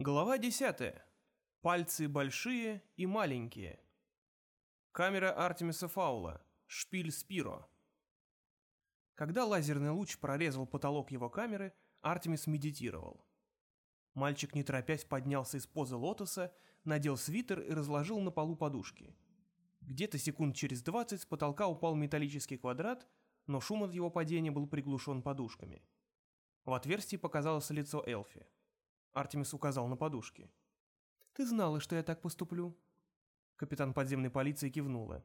Глава 10. Пальцы большие и маленькие. Камера Артемиса Фаула. Шпиль Спиро. Когда лазерный луч прорезал потолок его камеры, Артемис медитировал. Мальчик, не торопясь, поднялся из позы лотоса, надел свитер и разложил на полу подушки. Где-то секунд через двадцать с потолка упал металлический квадрат, но шум от его падения был приглушен подушками. В отверстии показалось лицо Элфи. Артемис указал на подушки. «Ты знала, что я так поступлю?» Капитан подземной полиции кивнула.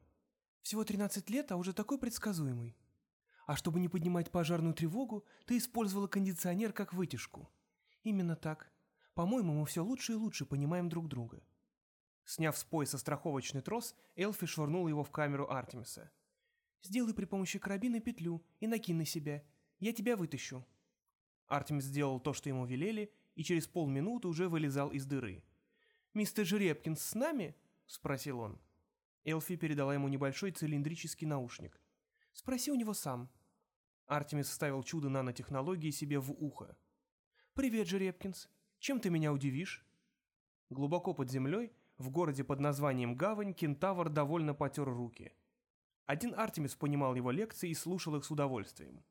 «Всего 13 лет, а уже такой предсказуемый. А чтобы не поднимать пожарную тревогу, ты использовала кондиционер как вытяжку. Именно так. По-моему, мы все лучше и лучше понимаем друг друга». Сняв с пояса страховочный трос, Элфи швырнула его в камеру Артемиса. «Сделай при помощи карабина петлю и накинь на себя. Я тебя вытащу». Артемис сделал то, что ему велели, и через полминуты уже вылезал из дыры. «Мистер Жеребкинс с нами?» — спросил он. Элфи передала ему небольшой цилиндрический наушник. «Спроси у него сам». Артемис вставил чудо нанотехнологии себе в ухо. «Привет, Жеребкинс. Чем ты меня удивишь?» Глубоко под землей, в городе под названием Гавань, кентавр довольно потер руки. Один Артемис понимал его лекции и слушал их с удовольствием.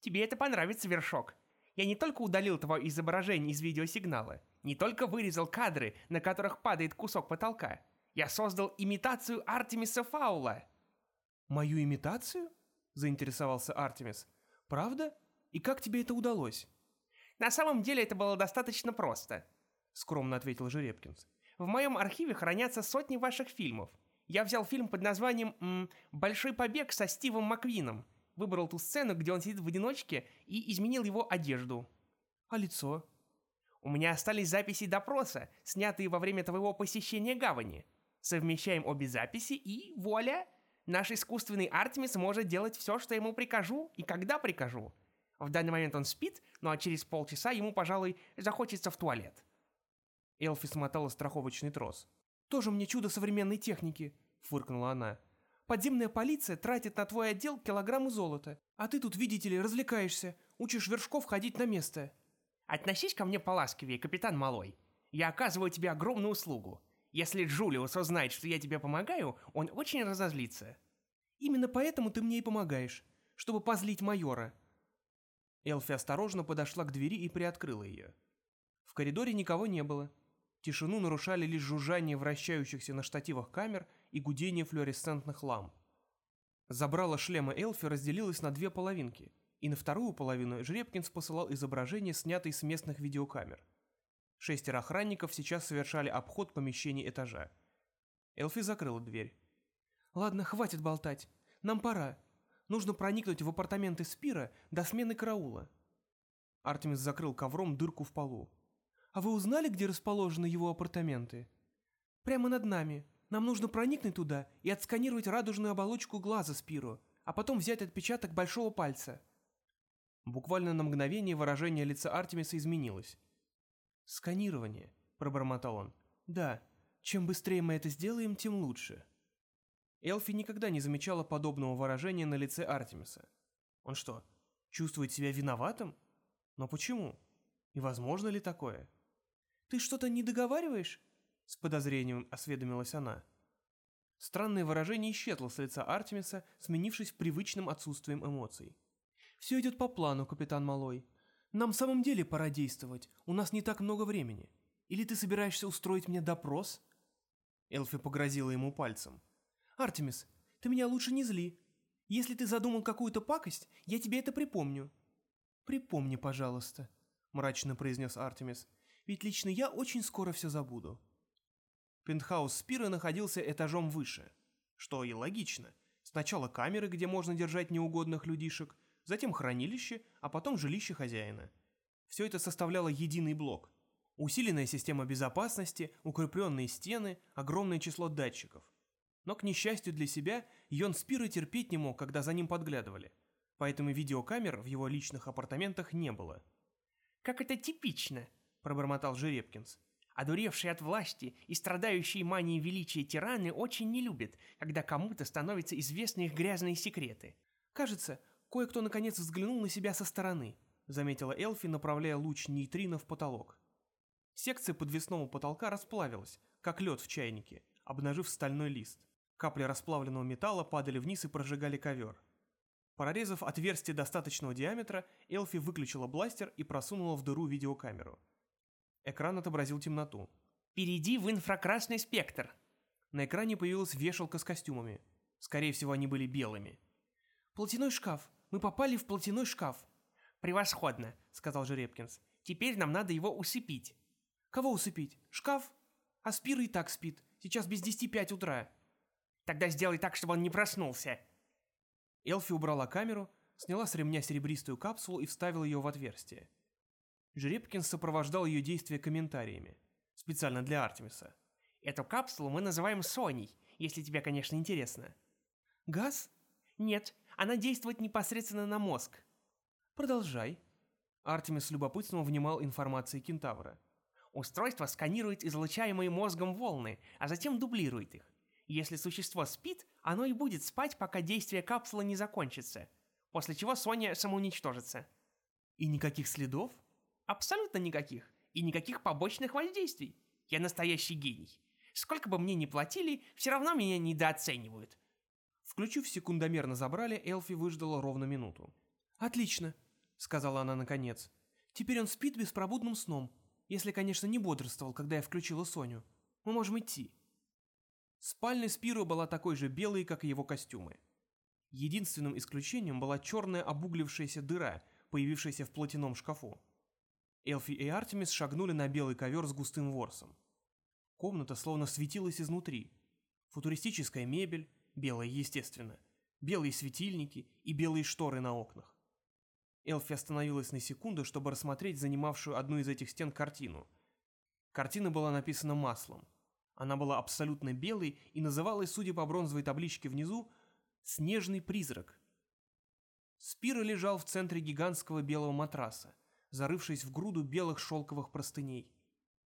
«Тебе это понравится, Вершок», я не только удалил твое изображение из видеосигнала, не только вырезал кадры, на которых падает кусок потолка. Я создал имитацию Артемиса Фаула. Мою имитацию? Заинтересовался Артемис. Правда? И как тебе это удалось? На самом деле это было достаточно просто, скромно ответил Жеребкинс. В моем архиве хранятся сотни ваших фильмов. Я взял фильм под названием м, «Большой побег» со Стивом Маквином выбрал ту сцену, где он сидит в одиночке, и изменил его одежду. А лицо? У меня остались записи допроса, снятые во время твоего посещения гавани. Совмещаем обе записи и, вуаля, наш искусственный Артемис может делать все, что ему прикажу и когда прикажу. В данный момент он спит, ну а через полчаса ему, пожалуй, захочется в туалет. Элфи смотала страховочный трос. «Тоже мне чудо современной техники», — фыркнула она. Подземная полиция тратит на твой отдел килограммы золота, а ты тут, видите ли, развлекаешься, учишь вершков ходить на место». «Относись ко мне поласковее, капитан Малой. Я оказываю тебе огромную услугу. Если Джулиус узнает, что я тебе помогаю, он очень разозлится». «Именно поэтому ты мне и помогаешь, чтобы позлить майора». Элфи осторожно подошла к двери и приоткрыла ее. В коридоре никого не было. Тишину нарушали лишь жужжание вращающихся на штативах камер и гудение флуоресцентных ламп. Забрало шлема Элфи разделилось на две половинки, и на вторую половину Жребкинс посылал изображение, снятое с местных видеокамер. Шестеро охранников сейчас совершали обход помещений этажа. Элфи закрыла дверь. «Ладно, хватит болтать. Нам пора. Нужно проникнуть в апартаменты Спира до смены караула». Артемис закрыл ковром дырку в полу. «А вы узнали, где расположены его апартаменты?» «Прямо над нами. Нам нужно проникнуть туда и отсканировать радужную оболочку глаза Спиру, а потом взять отпечаток большого пальца». Буквально на мгновение выражение лица Артемиса изменилось. «Сканирование», — пробормотал он. «Да, чем быстрее мы это сделаем, тем лучше». Элфи никогда не замечала подобного выражения на лице Артемиса. Он что, чувствует себя виноватым? Но почему? И возможно ли такое? «Ты что-то не договариваешь?» — с подозрением осведомилась она. Странное выражение исчезло с лица Артемиса, сменившись привычным отсутствием эмоций. «Все идет по плану, капитан Малой. Нам в самом деле пора действовать, у нас не так много времени. Или ты собираешься устроить мне допрос?» Элфи погрозила ему пальцем. «Артемис, ты меня лучше не зли. Если ты задумал какую-то пакость, я тебе это припомню». «Припомни, пожалуйста», — мрачно произнес Артемис ведь лично я очень скоро все забуду. Пентхаус Спира находился этажом выше, что и логично. Сначала камеры, где можно держать неугодных людишек, затем хранилище, а потом жилище хозяина. Все это составляло единый блок. Усиленная система безопасности, укрепленные стены, огромное число датчиков. Но, к несчастью для себя, Йон Спира терпеть не мог, когда за ним подглядывали. Поэтому видеокамер в его личных апартаментах не было. «Как это типично!» Пробормотал Жеребкинс. Одуревшие от власти и страдающие манией величия тираны очень не любят, когда кому-то становятся известны их грязные секреты. «Кажется, кое-кто наконец взглянул на себя со стороны», — заметила Элфи, направляя луч нейтрино в потолок. Секция подвесного потолка расплавилась, как лед в чайнике, обнажив стальной лист. Капли расплавленного металла падали вниз и прожигали ковер. Прорезав отверстие достаточного диаметра, Элфи выключила бластер и просунула в дыру видеокамеру. Экран отобразил темноту. «Перейди в инфракрасный спектр!» На экране появилась вешалка с костюмами. Скорее всего, они были белыми. «Платяной шкаф! Мы попали в платяной шкаф!» «Превосходно!» — сказал Жеребкинс. «Теперь нам надо его усыпить». «Кого усыпить? Шкаф? А Спира и так спит. Сейчас без десяти пять утра». «Тогда сделай так, чтобы он не проснулся». Элфи убрала камеру, сняла с ремня серебристую капсулу и вставила ее в отверстие. Жеребкинс сопровождал ее действия комментариями. Специально для Артемиса. «Эту капсулу мы называем Соней, если тебе, конечно, интересно». «Газ?» «Нет, она действует непосредственно на мозг». «Продолжай». Артемис любопытством внимал информации кентавра. Устройство сканирует излучаемые мозгом волны, а затем дублирует их. Если существо спит, оно и будет спать, пока действие капсулы не закончится, после чего Соня самоуничтожится. И никаких следов? Абсолютно никаких. И никаких побочных воздействий. Я настоящий гений. Сколько бы мне ни платили, все равно меня недооценивают. Включив секундомер на забрали, Элфи выждала ровно минуту. «Отлично», — сказала она наконец. «Теперь он спит беспробудным сном. Если, конечно, не бодрствовал, когда я включила Соню. Мы можем идти. Спальня Спиро была такой же белой, как и его костюмы. Единственным исключением была черная обуглившаяся дыра, появившаяся в платяном шкафу. Элфи и Артемис шагнули на белый ковер с густым ворсом. Комната словно светилась изнутри. Футуристическая мебель, белая естественно, белые светильники и белые шторы на окнах. Элфи остановилась на секунду, чтобы рассмотреть занимавшую одну из этих стен картину. Картина была написана маслом. Она была абсолютно белой и называлась, судя по бронзовой табличке внизу, «Снежный призрак». Спира лежал в центре гигантского белого матраса, зарывшись в груду белых шелковых простыней.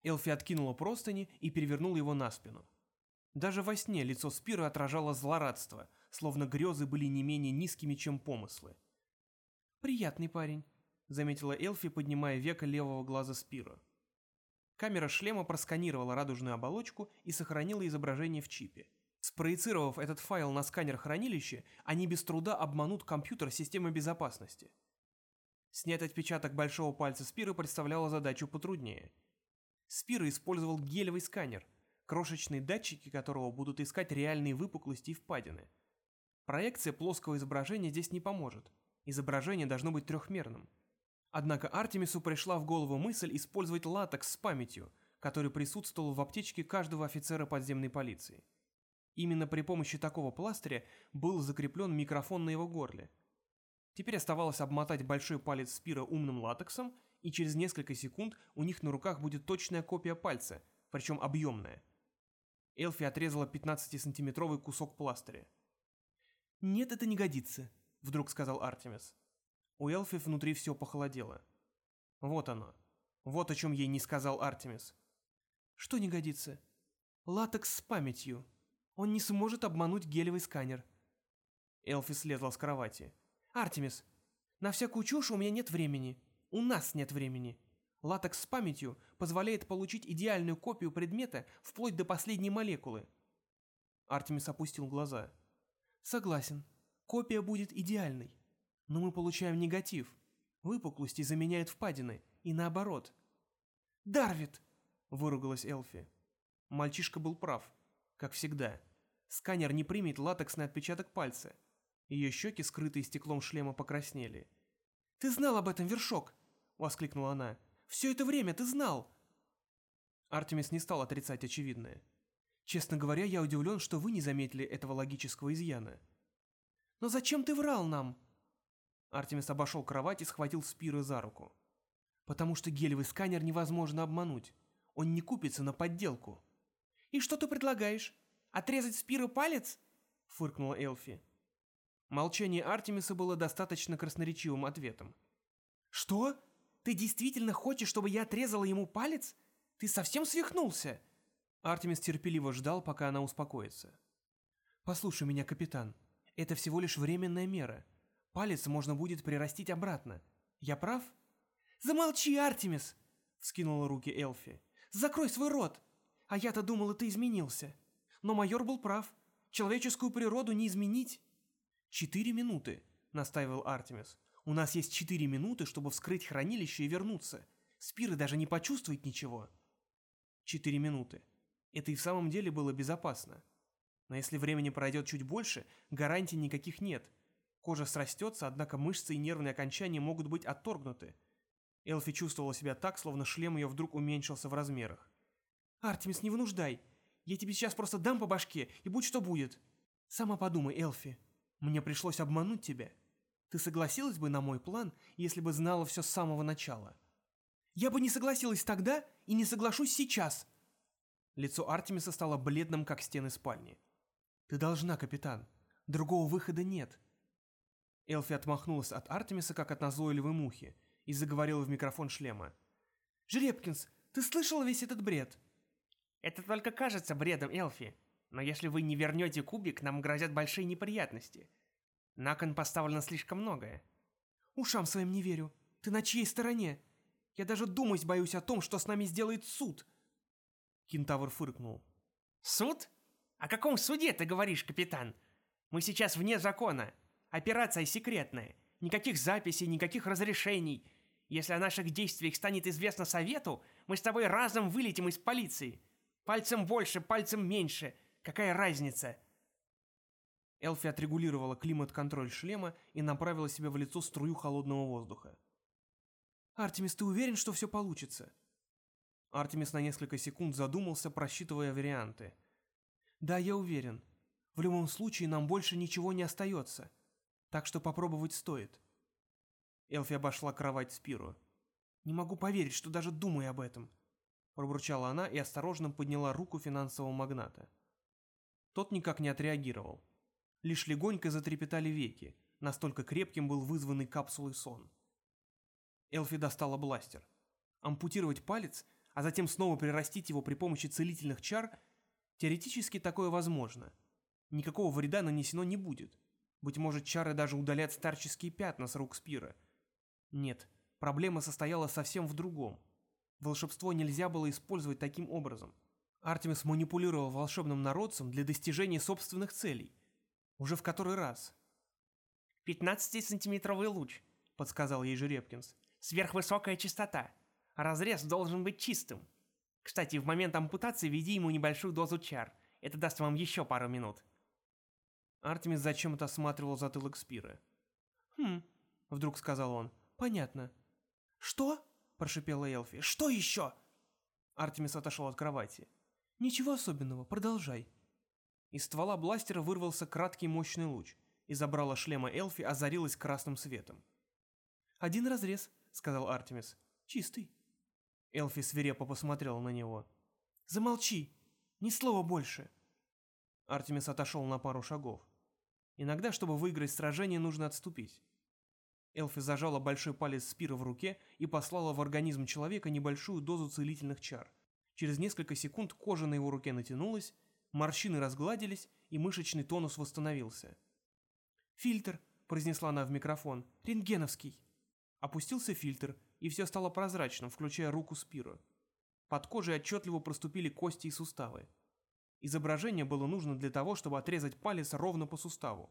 Элфи откинула простыни и перевернула его на спину. Даже во сне лицо Спира отражало злорадство, словно грезы были не менее низкими, чем помыслы. «Приятный парень», — заметила Элфи, поднимая веко левого глаза Спира. Камера шлема просканировала радужную оболочку и сохранила изображение в чипе. Спроецировав этот файл на сканер хранилища, они без труда обманут компьютер системы безопасности. Снять отпечаток большого пальца Спира представляло задачу потруднее. Спира использовал гелевый сканер, крошечные датчики которого будут искать реальные выпуклости и впадины. Проекция плоского изображения здесь не поможет – Изображение должно быть трехмерным. Однако Артемису пришла в голову мысль использовать латекс с памятью, который присутствовал в аптечке каждого офицера подземной полиции. Именно при помощи такого пластыря был закреплен микрофон на его горле. Теперь оставалось обмотать большой палец Спира умным латексом, и через несколько секунд у них на руках будет точная копия пальца, причем объемная. Элфи отрезала 15-сантиметровый кусок пластыря. «Нет, это не годится», вдруг сказал Артемис. У Элфи внутри все похолодело. Вот оно. Вот о чем ей не сказал Артемис. Что не годится? Латекс с памятью. Он не сможет обмануть гелевый сканер. Элфи слезла с кровати. Артемис, на всякую чушь у меня нет времени. У нас нет времени. Латекс с памятью позволяет получить идеальную копию предмета вплоть до последней молекулы. Артемис опустил глаза. Согласен. Копия будет идеальной. Но мы получаем негатив. Выпуклости заменяют впадины. И наоборот. «Дарвит!» – выругалась Элфи. Мальчишка был прав. Как всегда. Сканер не примет латексный отпечаток пальца. Ее щеки, скрытые стеклом шлема, покраснели. «Ты знал об этом, Вершок!» – воскликнула она. «Все это время ты знал!» Артемис не стал отрицать очевидное. «Честно говоря, я удивлен, что вы не заметили этого логического изъяна. Но зачем ты врал нам?» Артемис обошел кровать и схватил Спира за руку. «Потому что гелевый сканер невозможно обмануть. Он не купится на подделку». «И что ты предлагаешь? Отрезать Спиру палец?» — фыркнула Элфи. Молчание Артемиса было достаточно красноречивым ответом. «Что? Ты действительно хочешь, чтобы я отрезала ему палец? Ты совсем свихнулся?» Артемис терпеливо ждал, пока она успокоится. «Послушай меня, капитан. Это всего лишь временная мера. Палец можно будет прирастить обратно. Я прав? Замолчи, Артемис! Вскинула руки Элфи. Закрой свой рот! А я-то думала, ты изменился. Но майор был прав. Человеческую природу не изменить. Четыре минуты, настаивал Артемис. У нас есть четыре минуты, чтобы вскрыть хранилище и вернуться. Спиры даже не почувствует ничего. Четыре минуты. Это и в самом деле было безопасно. Но если времени пройдет чуть больше, гарантий никаких нет. Кожа срастется, однако мышцы и нервные окончания могут быть отторгнуты. Элфи чувствовала себя так, словно шлем ее вдруг уменьшился в размерах. «Артемис, не вынуждай. Я тебе сейчас просто дам по башке, и будь что будет. Сама подумай, Элфи. Мне пришлось обмануть тебя. Ты согласилась бы на мой план, если бы знала все с самого начала?» «Я бы не согласилась тогда и не соглашусь сейчас!» Лицо Артемиса стало бледным, как стены спальни. «Ты должна, капитан. Другого выхода нет». Элфи отмахнулась от Артемиса, как от назойливой мухи, и заговорила в микрофон шлема. «Жеребкинс, ты слышал весь этот бред?» «Это только кажется бредом, Элфи. Но если вы не вернете кубик, нам грозят большие неприятности. На кон поставлено слишком многое». «Ушам своим не верю. Ты на чьей стороне? Я даже думать боюсь о том, что с нами сделает суд!» Кентавр фыркнул. «Суд? О каком суде ты говоришь, капитан? Мы сейчас вне закона. Операция секретная. Никаких записей, никаких разрешений. Если о наших действиях станет известно совету, мы с тобой разом вылетим из полиции. Пальцем больше, пальцем меньше. Какая разница?» Элфи отрегулировала климат-контроль шлема и направила себе в лицо струю холодного воздуха. «Артемис, ты уверен, что все получится?» Артемис на несколько секунд задумался, просчитывая варианты. «Да, я уверен. В любом случае нам больше ничего не остается. Так что попробовать стоит». Элфи обошла кровать Спиру. «Не могу поверить, что даже думаю об этом», – пробурчала она и осторожно подняла руку финансового магната. Тот никак не отреагировал. Лишь легонько затрепетали веки, настолько крепким был вызванный капсулой сон. Элфи достала бластер. Ампутировать палец а затем снова прирастить его при помощи целительных чар, теоретически такое возможно. Никакого вреда нанесено не будет. Быть может, чары даже удалят старческие пятна с рук Спира. Нет, проблема состояла совсем в другом. Волшебство нельзя было использовать таким образом. Артемис манипулировал волшебным народцем для достижения собственных целей. Уже в который раз. «Пятнадцатисантиметровый луч», — подсказал ей Жеребкинс. «Сверхвысокая частота. Разрез должен быть чистым. Кстати, в момент ампутации введи ему небольшую дозу чар. Это даст вам еще пару минут. Артемис зачем-то осматривал затылок Спира. «Хм», — вдруг сказал он, — «понятно». «Что?» — прошипела Элфи. «Что еще?» Артемис отошел от кровати. «Ничего особенного, продолжай». Из ствола бластера вырвался краткий мощный луч, и забрала шлема Элфи озарилась красным светом. «Один разрез», — сказал Артемис. «Чистый». Элфи свирепо посмотрела на него. «Замолчи! Ни слова больше!» Артемис отошел на пару шагов. Иногда, чтобы выиграть сражение, нужно отступить. Элфи зажала большой палец Спира в руке и послала в организм человека небольшую дозу целительных чар. Через несколько секунд кожа на его руке натянулась, морщины разгладились, и мышечный тонус восстановился. «Фильтр», — произнесла она в микрофон, — «рентгеновский». Опустился фильтр, и все стало прозрачным, включая руку Спира. Под кожей отчетливо проступили кости и суставы. Изображение было нужно для того, чтобы отрезать палец ровно по суставу.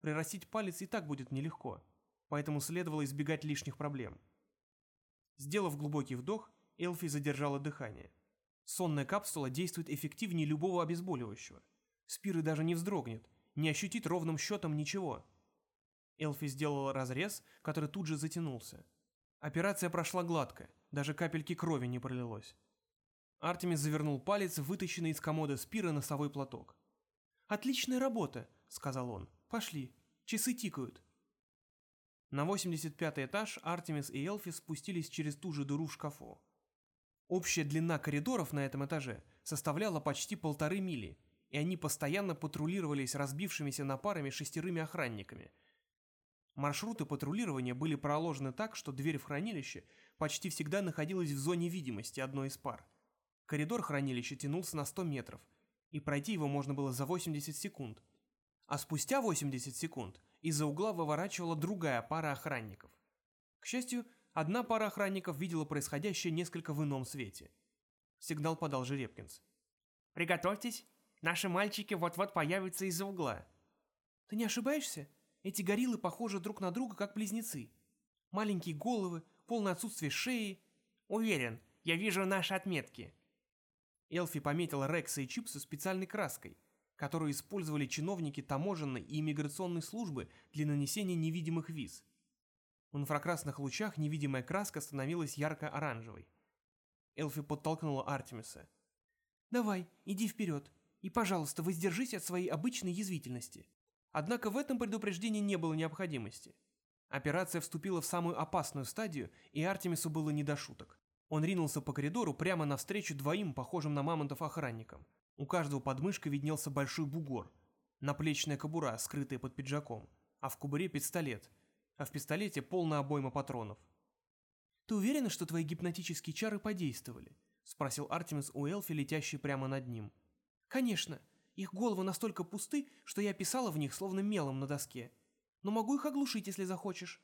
Прирастить палец и так будет нелегко, поэтому следовало избегать лишних проблем. Сделав глубокий вдох, Элфи задержала дыхание. Сонная капсула действует эффективнее любого обезболивающего. Спиры даже не вздрогнет, не ощутит ровным счетом ничего. Элфи сделала разрез, который тут же затянулся. Операция прошла гладко, даже капельки крови не пролилось. Артемис завернул палец вытащенный из комода Спира носовой платок. «Отличная работа», — сказал он. «Пошли, часы тикают». На 85 этаж Артемис и Элфи спустились через ту же дыру в шкафу. Общая длина коридоров на этом этаже составляла почти полторы мили, и они постоянно патрулировались разбившимися на парами шестерыми охранниками — Маршруты патрулирования были проложены так, что дверь в хранилище почти всегда находилась в зоне видимости одной из пар. Коридор хранилища тянулся на 100 метров, и пройти его можно было за 80 секунд. А спустя 80 секунд из-за угла выворачивала другая пара охранников. К счастью, одна пара охранников видела происходящее несколько в ином свете. Сигнал подал Жеребкинс. «Приготовьтесь, наши мальчики вот-вот появятся из-за угла». «Ты не ошибаешься? Эти гориллы похожи друг на друга, как близнецы. Маленькие головы, полное отсутствие шеи. Уверен, я вижу наши отметки». Элфи пометила Рекса и Чипса специальной краской, которую использовали чиновники таможенной и иммиграционной службы для нанесения невидимых виз. В инфракрасных лучах невидимая краска становилась ярко-оранжевой. Элфи подтолкнула Артемиса. «Давай, иди вперед, и, пожалуйста, воздержись от своей обычной язвительности». Однако в этом предупреждении не было необходимости. Операция вступила в самую опасную стадию, и Артемису было не до шуток. Он ринулся по коридору прямо навстречу двоим похожим на мамонтов охранникам. У каждого под мышкой виднелся большой бугор, наплечная кобура, скрытая под пиджаком, а в кобуре пистолет, а в пистолете полная обойма патронов. «Ты уверена, что твои гипнотические чары подействовали?» — спросил Артемис у Элфи, летящий прямо над ним. «Конечно. Их головы настолько пусты, что я писала в них словно мелом на доске. Но могу их оглушить, если захочешь».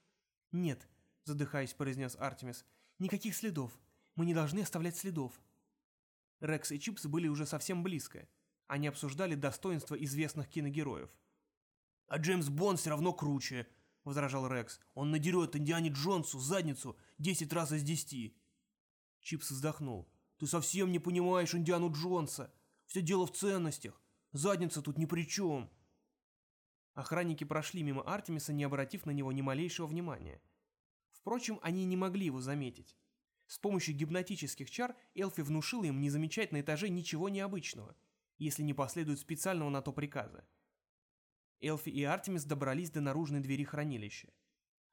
«Нет», — задыхаясь, произнес Артемис, — «никаких следов. Мы не должны оставлять следов. Рекс и Чипс были уже совсем близко. Они обсуждали достоинства известных киногероев. «А Джеймс Бонд все равно круче», — возражал Рекс. «Он надерет Индиане Джонсу задницу десять раз из десяти». Чипс вздохнул. «Ты совсем не понимаешь Индиану Джонса. Все дело в ценностях. Задница тут ни при чем». Охранники прошли мимо Артемиса, не обратив на него ни малейшего внимания. Впрочем, они не могли его заметить. С помощью гипнотических чар Элфи внушила им не замечать на этаже ничего необычного, если не последует специального на то приказа. Элфи и Артемис добрались до наружной двери хранилища.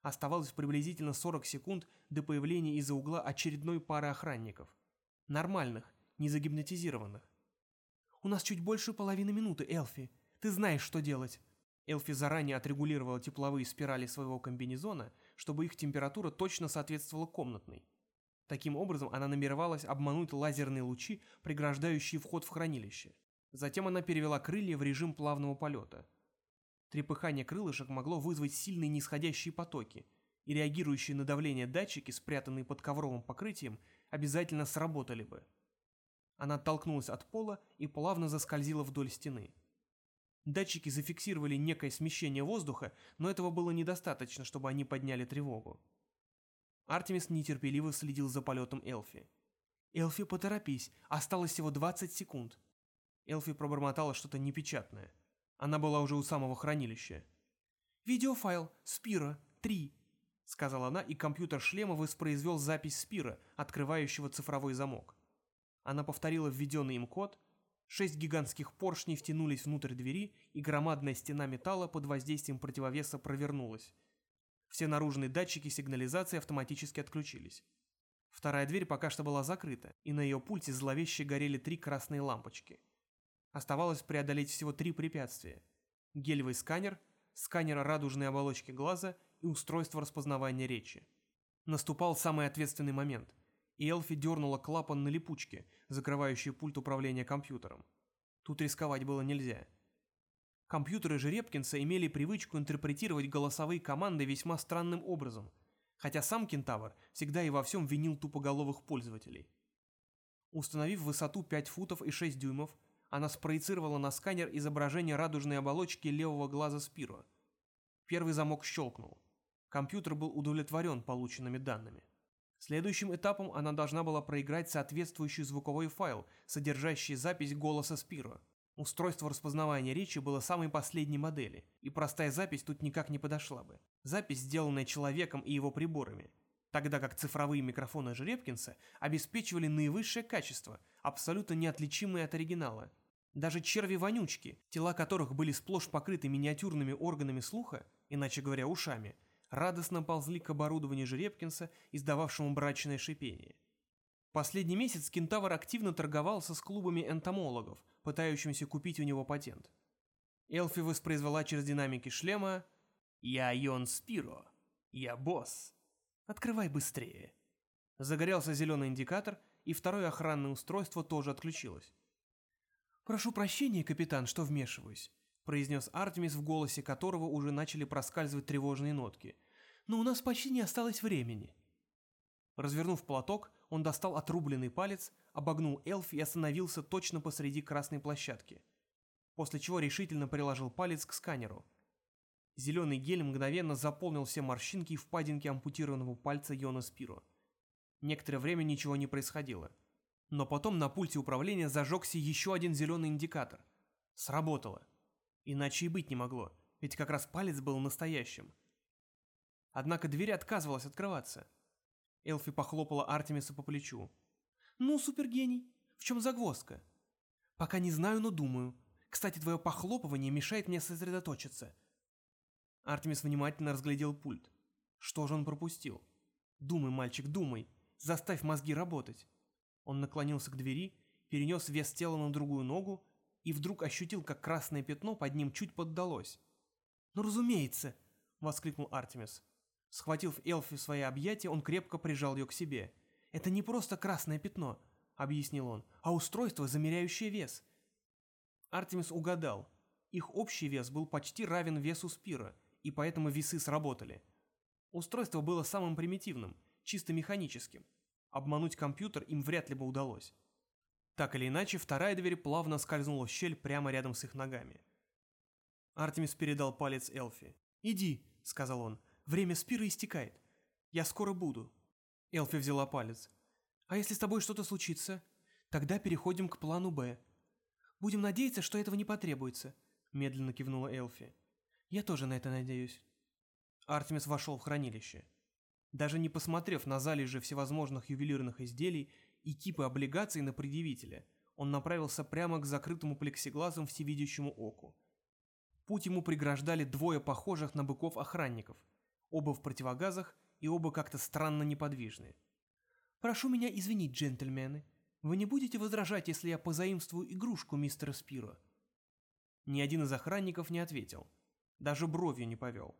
Оставалось приблизительно 40 секунд до появления из-за угла очередной пары охранников. Нормальных, не загипнотизированных. «У нас чуть больше половины минуты, Элфи. Ты знаешь, что делать». Элфи заранее отрегулировала тепловые спирали своего комбинезона, чтобы их температура точно соответствовала комнатной. Таким образом, она намеревалась обмануть лазерные лучи, преграждающие вход в хранилище. Затем она перевела крылья в режим плавного полета. Трепыхание крылышек могло вызвать сильные нисходящие потоки, и реагирующие на давление датчики, спрятанные под ковровым покрытием, обязательно сработали бы. Она оттолкнулась от пола и плавно заскользила вдоль стены. Датчики зафиксировали некое смещение воздуха, но этого было недостаточно, чтобы они подняли тревогу. Артемис нетерпеливо следил за полетом Элфи. «Элфи, поторопись, осталось всего 20 секунд». Элфи пробормотала что-то непечатное. Она была уже у самого хранилища. «Видеофайл, Спира, 3», — сказала она, и компьютер шлема воспроизвел запись Спира, открывающего цифровой замок. Она повторила введенный им код, шесть гигантских поршней втянулись внутрь двери, и громадная стена металла под воздействием противовеса провернулась. Все наружные датчики сигнализации автоматически отключились. Вторая дверь пока что была закрыта, и на ее пульте зловеще горели три красные лампочки. Оставалось преодолеть всего три препятствия. Гелевый сканер, сканер радужной оболочки глаза и устройство распознавания речи. Наступал самый ответственный момент, и Элфи дернула клапан на липучке, закрывающий пульт управления компьютером. Тут рисковать было нельзя. Компьютеры Жеребкинса имели привычку интерпретировать голосовые команды весьма странным образом, хотя сам Кентавр всегда и во всем винил тупоголовых пользователей. Установив высоту 5 футов и 6 дюймов, она спроецировала на сканер изображение радужной оболочки левого глаза Спиро. Первый замок щелкнул. Компьютер был удовлетворен полученными данными. Следующим этапом она должна была проиграть соответствующий звуковой файл, содержащий запись голоса Спиро – Устройство распознавания речи было самой последней модели, и простая запись тут никак не подошла бы. Запись, сделанная человеком и его приборами, тогда как цифровые микрофоны Жеребкинса обеспечивали наивысшее качество, абсолютно неотличимые от оригинала. Даже черви-вонючки, тела которых были сплошь покрыты миниатюрными органами слуха, иначе говоря, ушами, радостно ползли к оборудованию Жеребкинса, издававшему брачное шипение. Последний месяц Кентавр активно торговался с клубами энтомологов, пытающимися купить у него патент. Элфи воспроизвела через динамики шлема «Я Йон Спиро. Я босс. Открывай быстрее». Загорелся зеленый индикатор, и второе охранное устройство тоже отключилось. «Прошу прощения, капитан, что вмешиваюсь», — произнес Артемис, в голосе которого уже начали проскальзывать тревожные нотки. «Но у нас почти не осталось времени». Развернув платок, он достал отрубленный палец, обогнул Элфи и остановился точно посреди красной площадки, после чего решительно приложил палец к сканеру. Зеленый гель мгновенно заполнил все морщинки и впадинки ампутированного пальца Йона Спиро. Некоторое время ничего не происходило. Но потом на пульте управления зажегся еще один зеленый индикатор. Сработало. Иначе и быть не могло, ведь как раз палец был настоящим. Однако дверь отказывалась открываться. Элфи похлопала Артемиса по плечу. «Ну, супергений, в чем загвоздка?» «Пока не знаю, но думаю. Кстати, твое похлопывание мешает мне сосредоточиться». Артемис внимательно разглядел пульт. Что же он пропустил? «Думай, мальчик, думай. Заставь мозги работать». Он наклонился к двери, перенес вес тела на другую ногу и вдруг ощутил, как красное пятно под ним чуть поддалось. «Ну, разумеется!» — воскликнул Артемис. Схватив Элфи в свои объятия, он крепко прижал ее к себе. «Это не просто красное пятно», — объяснил он, — «а устройство, замеряющее вес». Артемис угадал. Их общий вес был почти равен весу Спира, и поэтому весы сработали. Устройство было самым примитивным, чисто механическим. Обмануть компьютер им вряд ли бы удалось. Так или иначе, вторая дверь плавно скользнула в щель прямо рядом с их ногами. Артемис передал палец Элфи. «Иди», — сказал он, Время спира истекает. Я скоро буду». Элфи взяла палец. «А если с тобой что-то случится? Тогда переходим к плану «Б». Будем надеяться, что этого не потребуется», — медленно кивнула Элфи. «Я тоже на это надеюсь». Артемис вошел в хранилище. Даже не посмотрев на залежи всевозможных ювелирных изделий и кипы облигаций на предъявителя, он направился прямо к закрытому плексиглазом всевидящему оку. Путь ему преграждали двое похожих на быков охранников — оба в противогазах и оба как-то странно неподвижные. «Прошу меня извинить, джентльмены. Вы не будете возражать, если я позаимствую игрушку мистера Спиро?» Ни один из охранников не ответил. Даже бровью не повел.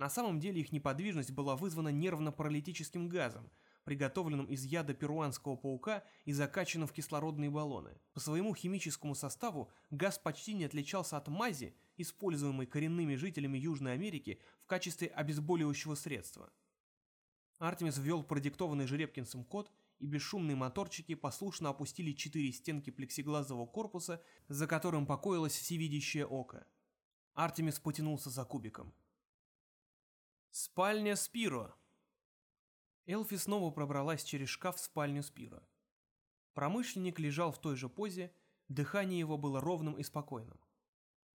На самом деле их неподвижность была вызвана нервно-паралитическим газом, приготовленным из яда перуанского паука и закачанным в кислородные баллоны. По своему химическому составу газ почти не отличался от мази, используемой коренными жителями Южной Америки в качестве обезболивающего средства. Артемис ввел продиктованный Жеребкинсом код, и бесшумные моторчики послушно опустили четыре стенки плексиглазового корпуса, за которым покоилось всевидящее око. Артемис потянулся за кубиком. «Спальня Спиро!» Элфи снова пробралась через шкаф в спальню Спира. Промышленник лежал в той же позе, дыхание его было ровным и спокойным.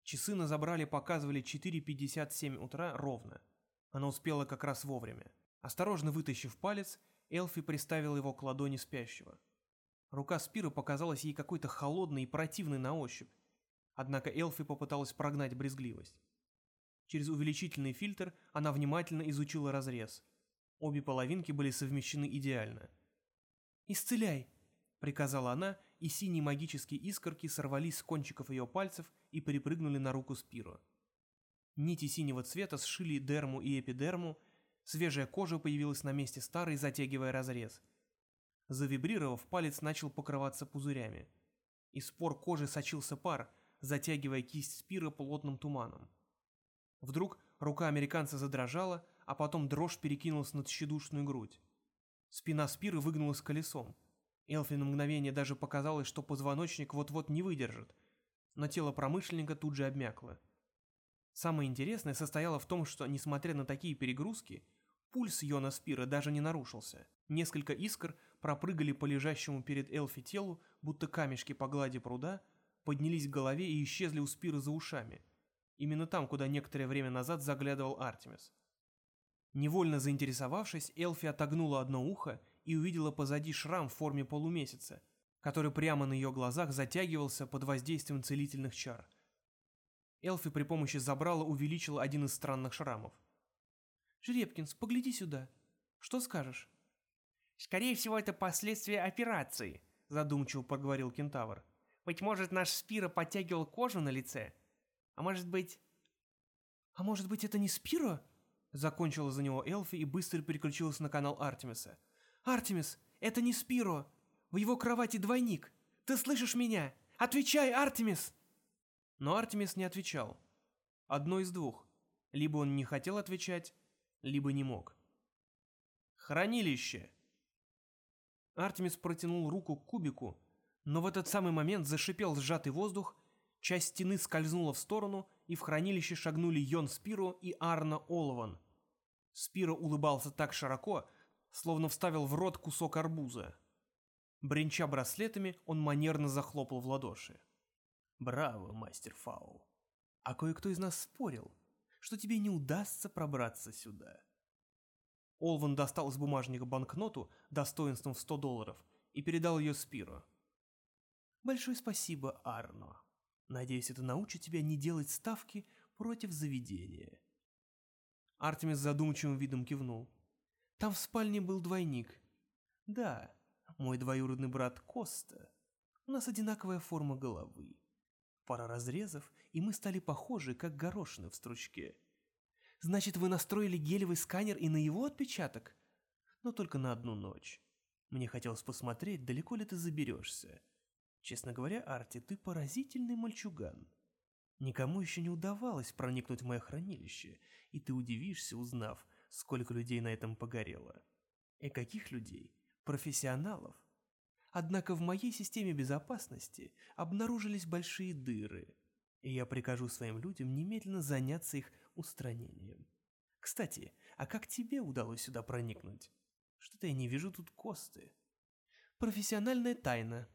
Часы на забрали показывали 4.57 утра ровно. Она успела как раз вовремя. Осторожно вытащив палец, Элфи приставила его к ладони спящего. Рука Спира показалась ей какой-то холодной и противной на ощупь. Однако Элфи попыталась прогнать брезгливость. Через увеличительный фильтр она внимательно изучила разрез. Обе половинки были совмещены идеально. «Исцеляй!» — приказала она, и синие магические искорки сорвались с кончиков ее пальцев и перепрыгнули на руку Спиро. Нити синего цвета сшили дерму и эпидерму, свежая кожа появилась на месте старой, затягивая разрез. Завибрировав, палец начал покрываться пузырями. Из пор кожи сочился пар, затягивая кисть Спира плотным туманом. Вдруг рука американца задрожала, а потом дрожь перекинулась на тщедушную грудь. Спина Спиры выгнулась колесом. Элфи на мгновение даже показалось, что позвоночник вот-вот не выдержит, но тело промышленника тут же обмякло. Самое интересное состояло в том, что, несмотря на такие перегрузки, пульс Йона Спира даже не нарушился. Несколько искр пропрыгали по лежащему перед Элфи телу, будто камешки по глади пруда, поднялись к голове и исчезли у Спира за ушами. Именно там, куда некоторое время назад заглядывал Артемис. Невольно заинтересовавшись, Элфи отогнула одно ухо и увидела позади шрам в форме полумесяца, который прямо на ее глазах затягивался под воздействием целительных чар. Элфи при помощи забрала увеличила один из странных шрамов. «Жеребкинс, погляди сюда. Что скажешь?» «Скорее всего, это последствия операции», — задумчиво проговорил кентавр. «Быть может, наш Спира подтягивал кожу на лице? А может быть...» «А может быть, это не Спира?» Закончила за него Элфи и быстро переключилась на канал Артемиса. «Артемис, это не Спиро! В его кровати двойник! Ты слышишь меня? Отвечай, Артемис!» Но Артемис не отвечал. Одно из двух. Либо он не хотел отвечать, либо не мог. «Хранилище!» Артемис протянул руку к кубику, но в этот самый момент зашипел сжатый воздух, часть стены скользнула в сторону, и в хранилище шагнули Йон Спиро и Арна Олован. Спиро улыбался так широко, словно вставил в рот кусок арбуза. Бренча браслетами, он манерно захлопал в ладоши. «Браво, мастер Фаул! А кое-кто из нас спорил, что тебе не удастся пробраться сюда». Олван достал из бумажника банкноту достоинством в 100 долларов и передал ее Спиро. «Большое спасибо, Арно. Надеюсь, это научит тебя не делать ставки против заведения». Артемис задумчивым видом кивнул. «Там в спальне был двойник». «Да, мой двоюродный брат Коста. У нас одинаковая форма головы. Пара разрезов, и мы стали похожи, как горошины в стручке. Значит, вы настроили гелевый сканер и на его отпечаток? Но только на одну ночь. Мне хотелось посмотреть, далеко ли ты заберешься. Честно говоря, Арти, ты поразительный мальчуган. Никому еще не удавалось проникнуть в мое хранилище, и ты удивишься, узнав, сколько людей на этом погорело. И каких людей? Профессионалов. Однако в моей системе безопасности обнаружились большие дыры, и я прикажу своим людям немедленно заняться их устранением. Кстати, а как тебе удалось сюда проникнуть? Что-то я не вижу тут Косты. Профессиональная тайна.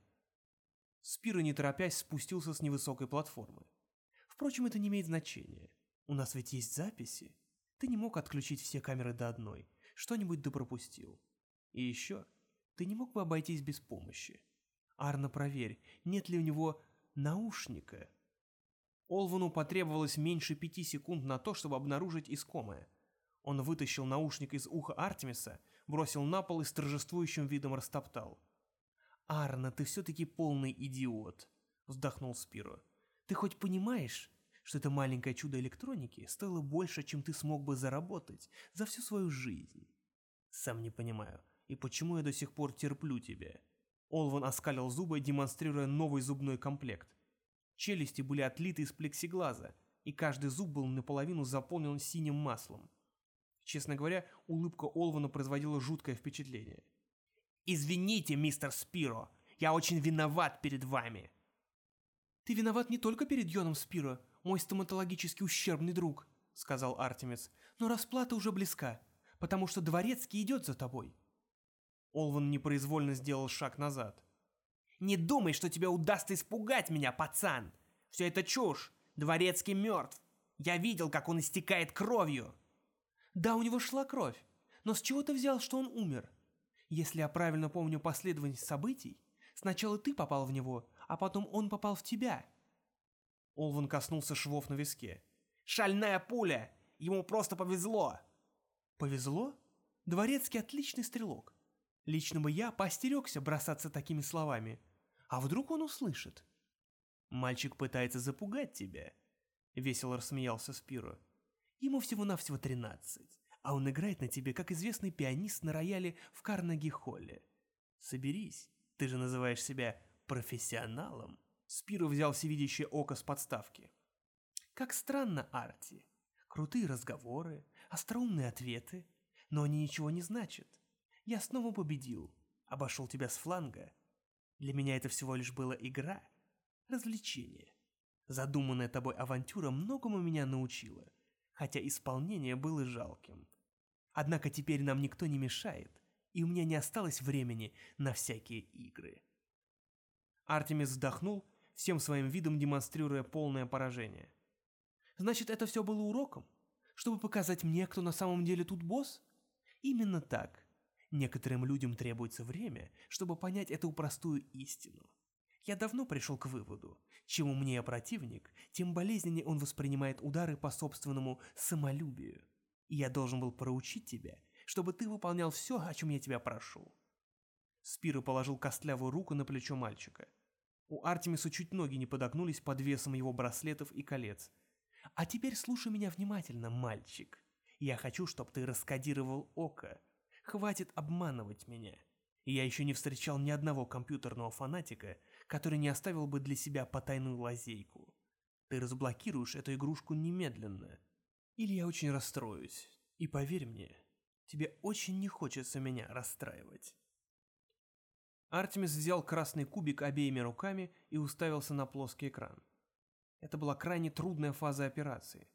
Спиро, не торопясь, спустился с невысокой платформы. Впрочем, это не имеет значения. У нас ведь есть записи. Ты не мог отключить все камеры до одной. Что-нибудь да пропустил. И еще, ты не мог бы обойтись без помощи. Арно, проверь, нет ли у него наушника, Олвану потребовалось меньше пяти секунд на то, чтобы обнаружить искомое. Он вытащил наушник из уха Артемиса, бросил на пол и с торжествующим видом растоптал. «Арна, ты все-таки полный идиот», — вздохнул Спиро. «Ты хоть понимаешь, что это маленькое чудо электроники стоило больше, чем ты смог бы заработать за всю свою жизнь?» «Сам не понимаю, и почему я до сих пор терплю тебя?» Олван оскалил зубы, демонстрируя новый зубной комплект. Челюсти были отлиты из плексиглаза, и каждый зуб был наполовину заполнен синим маслом. Честно говоря, улыбка Олвана производила жуткое впечатление. «Извините, мистер Спиро, я очень виноват перед вами!» «Ты виноват не только перед Йоном Спиро, мой стоматологически ущербный друг», — сказал Артемис, «но расплата уже близка, потому что дворецкий идет за тобой». Олван непроизвольно сделал шаг назад. Не думай, что тебе удастся испугать меня, пацан. Все это чушь. Дворецкий мертв. Я видел, как он истекает кровью. Да, у него шла кровь. Но с чего ты взял, что он умер? Если я правильно помню последовательность событий, сначала ты попал в него, а потом он попал в тебя. Олван коснулся швов на виске. «Шальная пуля! Ему просто повезло!» «Повезло? Дворецкий отличный стрелок. Лично бы я постерегся бросаться такими словами. А вдруг он услышит? Мальчик пытается запугать тебя. Весело рассмеялся Спиро. Ему всего-навсего тринадцать, а он играет на тебе, как известный пианист на рояле в Карнеги-холле. Соберись, ты же называешь себя профессионалом. Спиро взял всевидящее око с подставки. Как странно, Арти. Крутые разговоры, остроумные ответы, но они ничего не значат. Я снова победил, обошел тебя с фланга. Для меня это всего лишь была игра, развлечение. Задуманная тобой авантюра многому меня научила, хотя исполнение было жалким. Однако теперь нам никто не мешает, и у меня не осталось времени на всякие игры. Артемис вздохнул, всем своим видом демонстрируя полное поражение. Значит, это все было уроком? Чтобы показать мне, кто на самом деле тут босс? Именно так. Некоторым людям требуется время, чтобы понять эту простую истину. Я давно пришел к выводу, чем умнее противник, тем болезненнее он воспринимает удары по собственному самолюбию. И я должен был проучить тебя, чтобы ты выполнял все, о чем я тебя прошу. Спиро положил костлявую руку на плечо мальчика. У Артемиса чуть ноги не подогнулись под весом его браслетов и колец. «А теперь слушай меня внимательно, мальчик. Я хочу, чтобы ты раскодировал око, Хватит обманывать меня. Я еще не встречал ни одного компьютерного фанатика, который не оставил бы для себя потайную лазейку. Ты разблокируешь эту игрушку немедленно. Или я очень расстроюсь. И поверь мне, тебе очень не хочется меня расстраивать. Артемис взял красный кубик обеими руками и уставился на плоский экран. Это была крайне трудная фаза операции.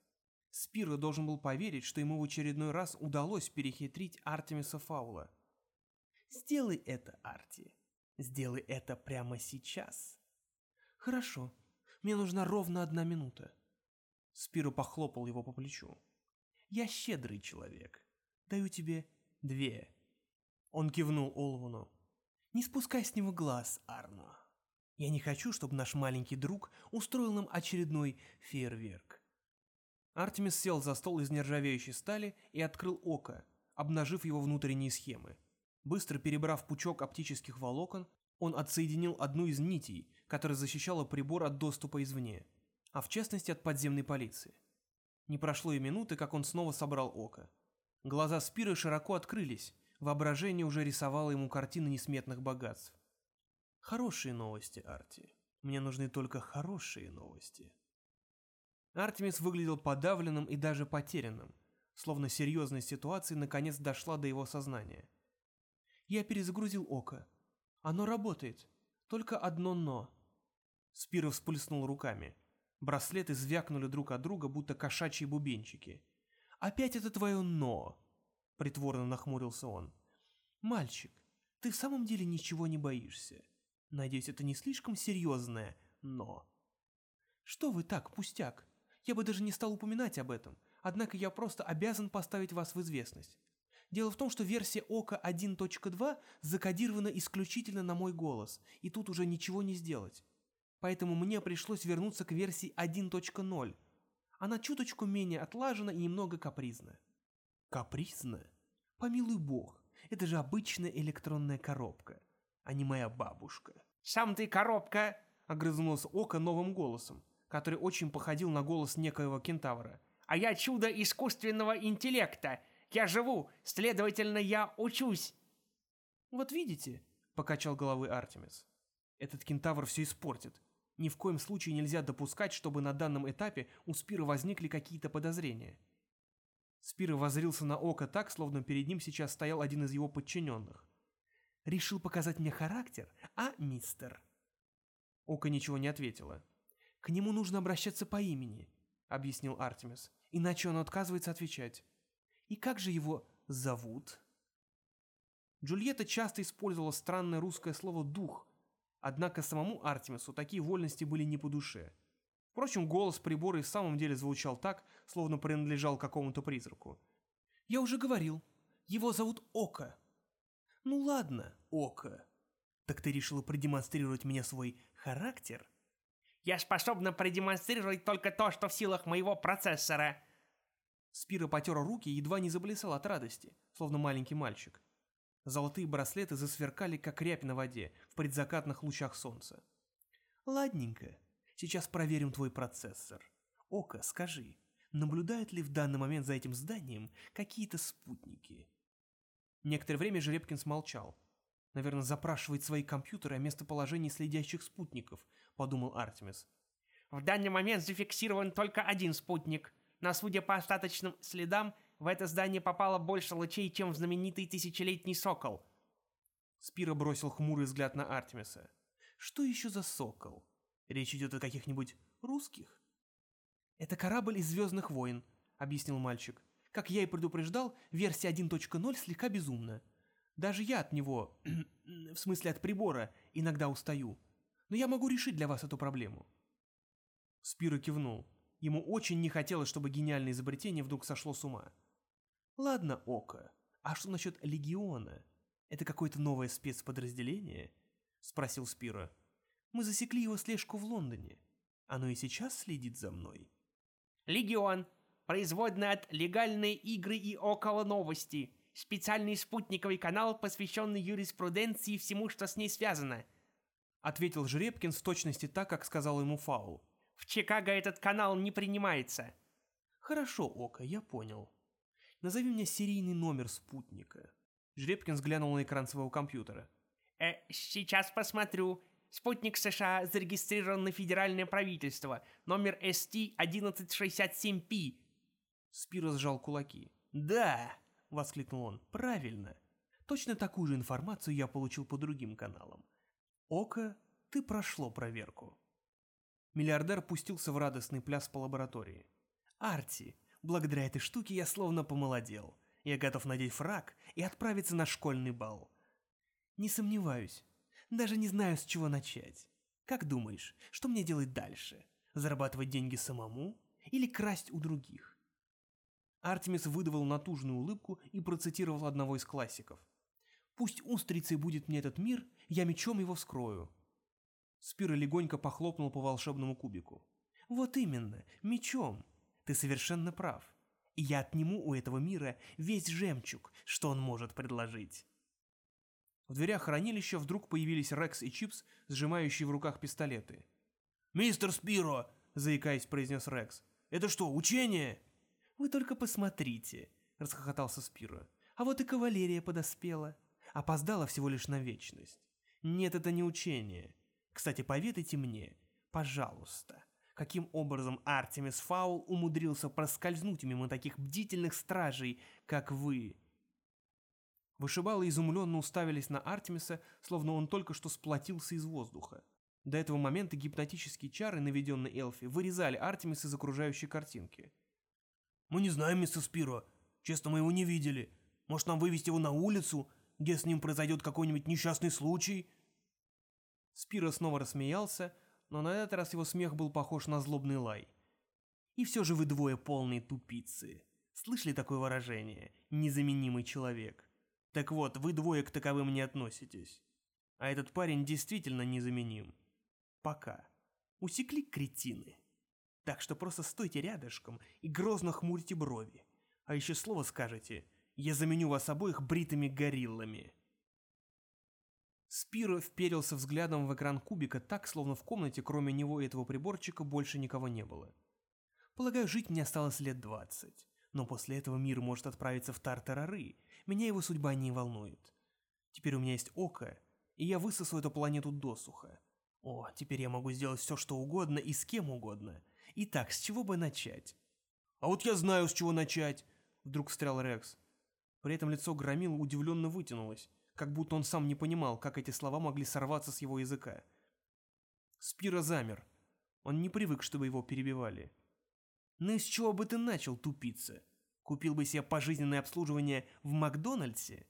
Спиро должен был поверить, что ему в очередной раз удалось перехитрить Артемиса Фаула. «Сделай это, Арти. Сделай это прямо сейчас». «Хорошо. Мне нужна ровно одна минута». Спиро похлопал его по плечу. «Я щедрый человек. Даю тебе две». Он кивнул Олвуну. «Не спускай с него глаз, Арно. Я не хочу, чтобы наш маленький друг устроил нам очередной фейерверк». Артемис сел за стол из нержавеющей стали и открыл око, обнажив его внутренние схемы. Быстро перебрав пучок оптических волокон, он отсоединил одну из нитей, которая защищала прибор от доступа извне, а в частности от подземной полиции. Не прошло и минуты, как он снова собрал око. Глаза Спиры широко открылись, воображение уже рисовало ему картины несметных богатств. Хорошие новости, Арти. Мне нужны только хорошие новости. Артемис выглядел подавленным и даже потерянным, словно серьезная ситуация наконец дошла до его сознания. Я перезагрузил око. Оно работает. Только одно «но». Спира всплеснул руками. Браслеты звякнули друг от друга, будто кошачьи бубенчики. «Опять это твое «но», — притворно нахмурился он. «Мальчик, ты в самом деле ничего не боишься. Надеюсь, это не слишком серьезное «но». Что вы так, пустяк? Я бы даже не стал упоминать об этом, однако я просто обязан поставить вас в известность. Дело в том, что версия Ока 1.2 закодирована исключительно на мой голос, и тут уже ничего не сделать. Поэтому мне пришлось вернуться к версии 1.0. Она чуточку менее отлажена и немного капризна. Капризна? Помилуй бог, это же обычная электронная коробка, а не моя бабушка. «Сам ты коробка!» — огрызнулся Ока новым голосом который очень походил на голос некоего кентавра. «А я чудо искусственного интеллекта. Я живу, следовательно, я учусь». «Вот видите», — покачал головой Артемис. «Этот кентавр все испортит. Ни в коем случае нельзя допускать, чтобы на данном этапе у Спира возникли какие-то подозрения». Спира возрился на око так, словно перед ним сейчас стоял один из его подчиненных. «Решил показать мне характер, а, мистер?» Око ничего не ответила. «К нему нужно обращаться по имени», — объяснил Артемис, «иначе он отказывается отвечать». «И как же его зовут?» Джульетта часто использовала странное русское слово «дух», однако самому Артемису такие вольности были не по душе. Впрочем, голос прибора и в самом деле звучал так, словно принадлежал какому-то призраку. «Я уже говорил, его зовут Ока». «Ну ладно, Ока. Так ты решила продемонстрировать мне свой характер?» Я способна продемонстрировать только то, что в силах моего процессора». Спира потер руки и едва не заплясал от радости, словно маленький мальчик. Золотые браслеты засверкали, как рябь на воде, в предзакатных лучах солнца. «Ладненько, сейчас проверим твой процессор. Ока, скажи, наблюдают ли в данный момент за этим зданием какие-то спутники?» Некоторое время Жеребкин смолчал. Наверное, запрашивает свои компьютеры о местоположении следящих спутников, подумал Артемис. В данный момент зафиксирован только один спутник, но судя по остаточным следам, в это здание попало больше лучей, чем в знаменитый тысячелетний сокол. Спира бросил хмурый взгляд на Артемиса. Что еще за сокол? Речь идет о каких-нибудь русских? Это корабль из Звездных войн, объяснил мальчик. Как я и предупреждал, версия 1.0 слегка безумна. Даже я от него, в смысле от прибора, иногда устаю. Но я могу решить для вас эту проблему». Спиро кивнул. Ему очень не хотелось, чтобы гениальное изобретение вдруг сошло с ума. «Ладно, Ока, а что насчет Легиона? Это какое-то новое спецподразделение?» — спросил Спиро. «Мы засекли его слежку в Лондоне. Оно и сейчас следит за мной». «Легион. Производная от легальной игры и около новости специальный спутниковый канал, посвященный юриспруденции и всему, что с ней связано», — ответил Жеребкин в точности так, как сказал ему Фаул. «В Чикаго этот канал не принимается». «Хорошо, Ока, я понял. Назови мне серийный номер спутника». Жеребкин взглянул на экран своего компьютера. «Э, сейчас посмотрю. Спутник США зарегистрирован на федеральное правительство. Номер ST-1167P». Спиро сжал кулаки. «Да!» — воскликнул он. «Правильно. Точно такую же информацию я получил по другим каналам. Око, ты прошло проверку. Миллиардер пустился в радостный пляс по лаборатории. Арти, благодаря этой штуке я словно помолодел. Я готов надеть фраг и отправиться на школьный бал. Не сомневаюсь. Даже не знаю, с чего начать. Как думаешь, что мне делать дальше? Зарабатывать деньги самому или красть у других? Артемис выдавал натужную улыбку и процитировал одного из классиков. «Пусть устрицей будет мне этот мир, я мечом его вскрою». Спира легонько похлопнул по волшебному кубику. «Вот именно, мечом. Ты совершенно прав. И я отниму у этого мира весь жемчуг, что он может предложить». В дверях хранилища вдруг появились Рекс и Чипс, сжимающие в руках пистолеты. «Мистер Спиро!» — заикаясь, произнес Рекс. «Это что, учение?» «Вы только посмотрите!» — расхохотался Спиро. «А вот и кавалерия подоспела. Опоздала всего лишь на вечность. Нет, это не учение. Кстати, поведайте мне, пожалуйста, каким образом Артемис Фаул умудрился проскользнуть мимо таких бдительных стражей, как вы?» Вышибалы изумленно уставились на Артемиса, словно он только что сплотился из воздуха. До этого момента гипнотические чары, наведенные Элфи, вырезали Артемис из окружающей картинки. «Мы не знаем, мистер Спиро. Честно, мы его не видели. Может, нам вывести его на улицу, где с ним произойдет какой-нибудь несчастный случай?» Спиро снова рассмеялся, но на этот раз его смех был похож на злобный лай. «И все же вы двое полные тупицы. Слышали такое выражение? Незаменимый человек. Так вот, вы двое к таковым не относитесь. А этот парень действительно незаменим. Пока. Усекли кретины. Так что просто стойте рядышком и грозно хмурьте брови. А еще слово скажете «Я заменю вас обоих бритыми гориллами». Спиро вперился взглядом в экран кубика так, словно в комнате, кроме него и этого приборчика, больше никого не было. Полагаю, жить мне осталось лет двадцать. Но после этого мир может отправиться в Тартарары. Меня его судьба не волнует. Теперь у меня есть око, и я высосу эту планету досуха. О, теперь я могу сделать все, что угодно и с кем угодно. Итак, с чего бы начать? «А вот я знаю, с чего начать!» Вдруг встрял Рекс. При этом лицо Громила удивленно вытянулось, как будто он сам не понимал, как эти слова могли сорваться с его языка. Спира замер. Он не привык, чтобы его перебивали. «Ну из чего бы ты начал тупиться? Купил бы себе пожизненное обслуживание в Макдональдсе?»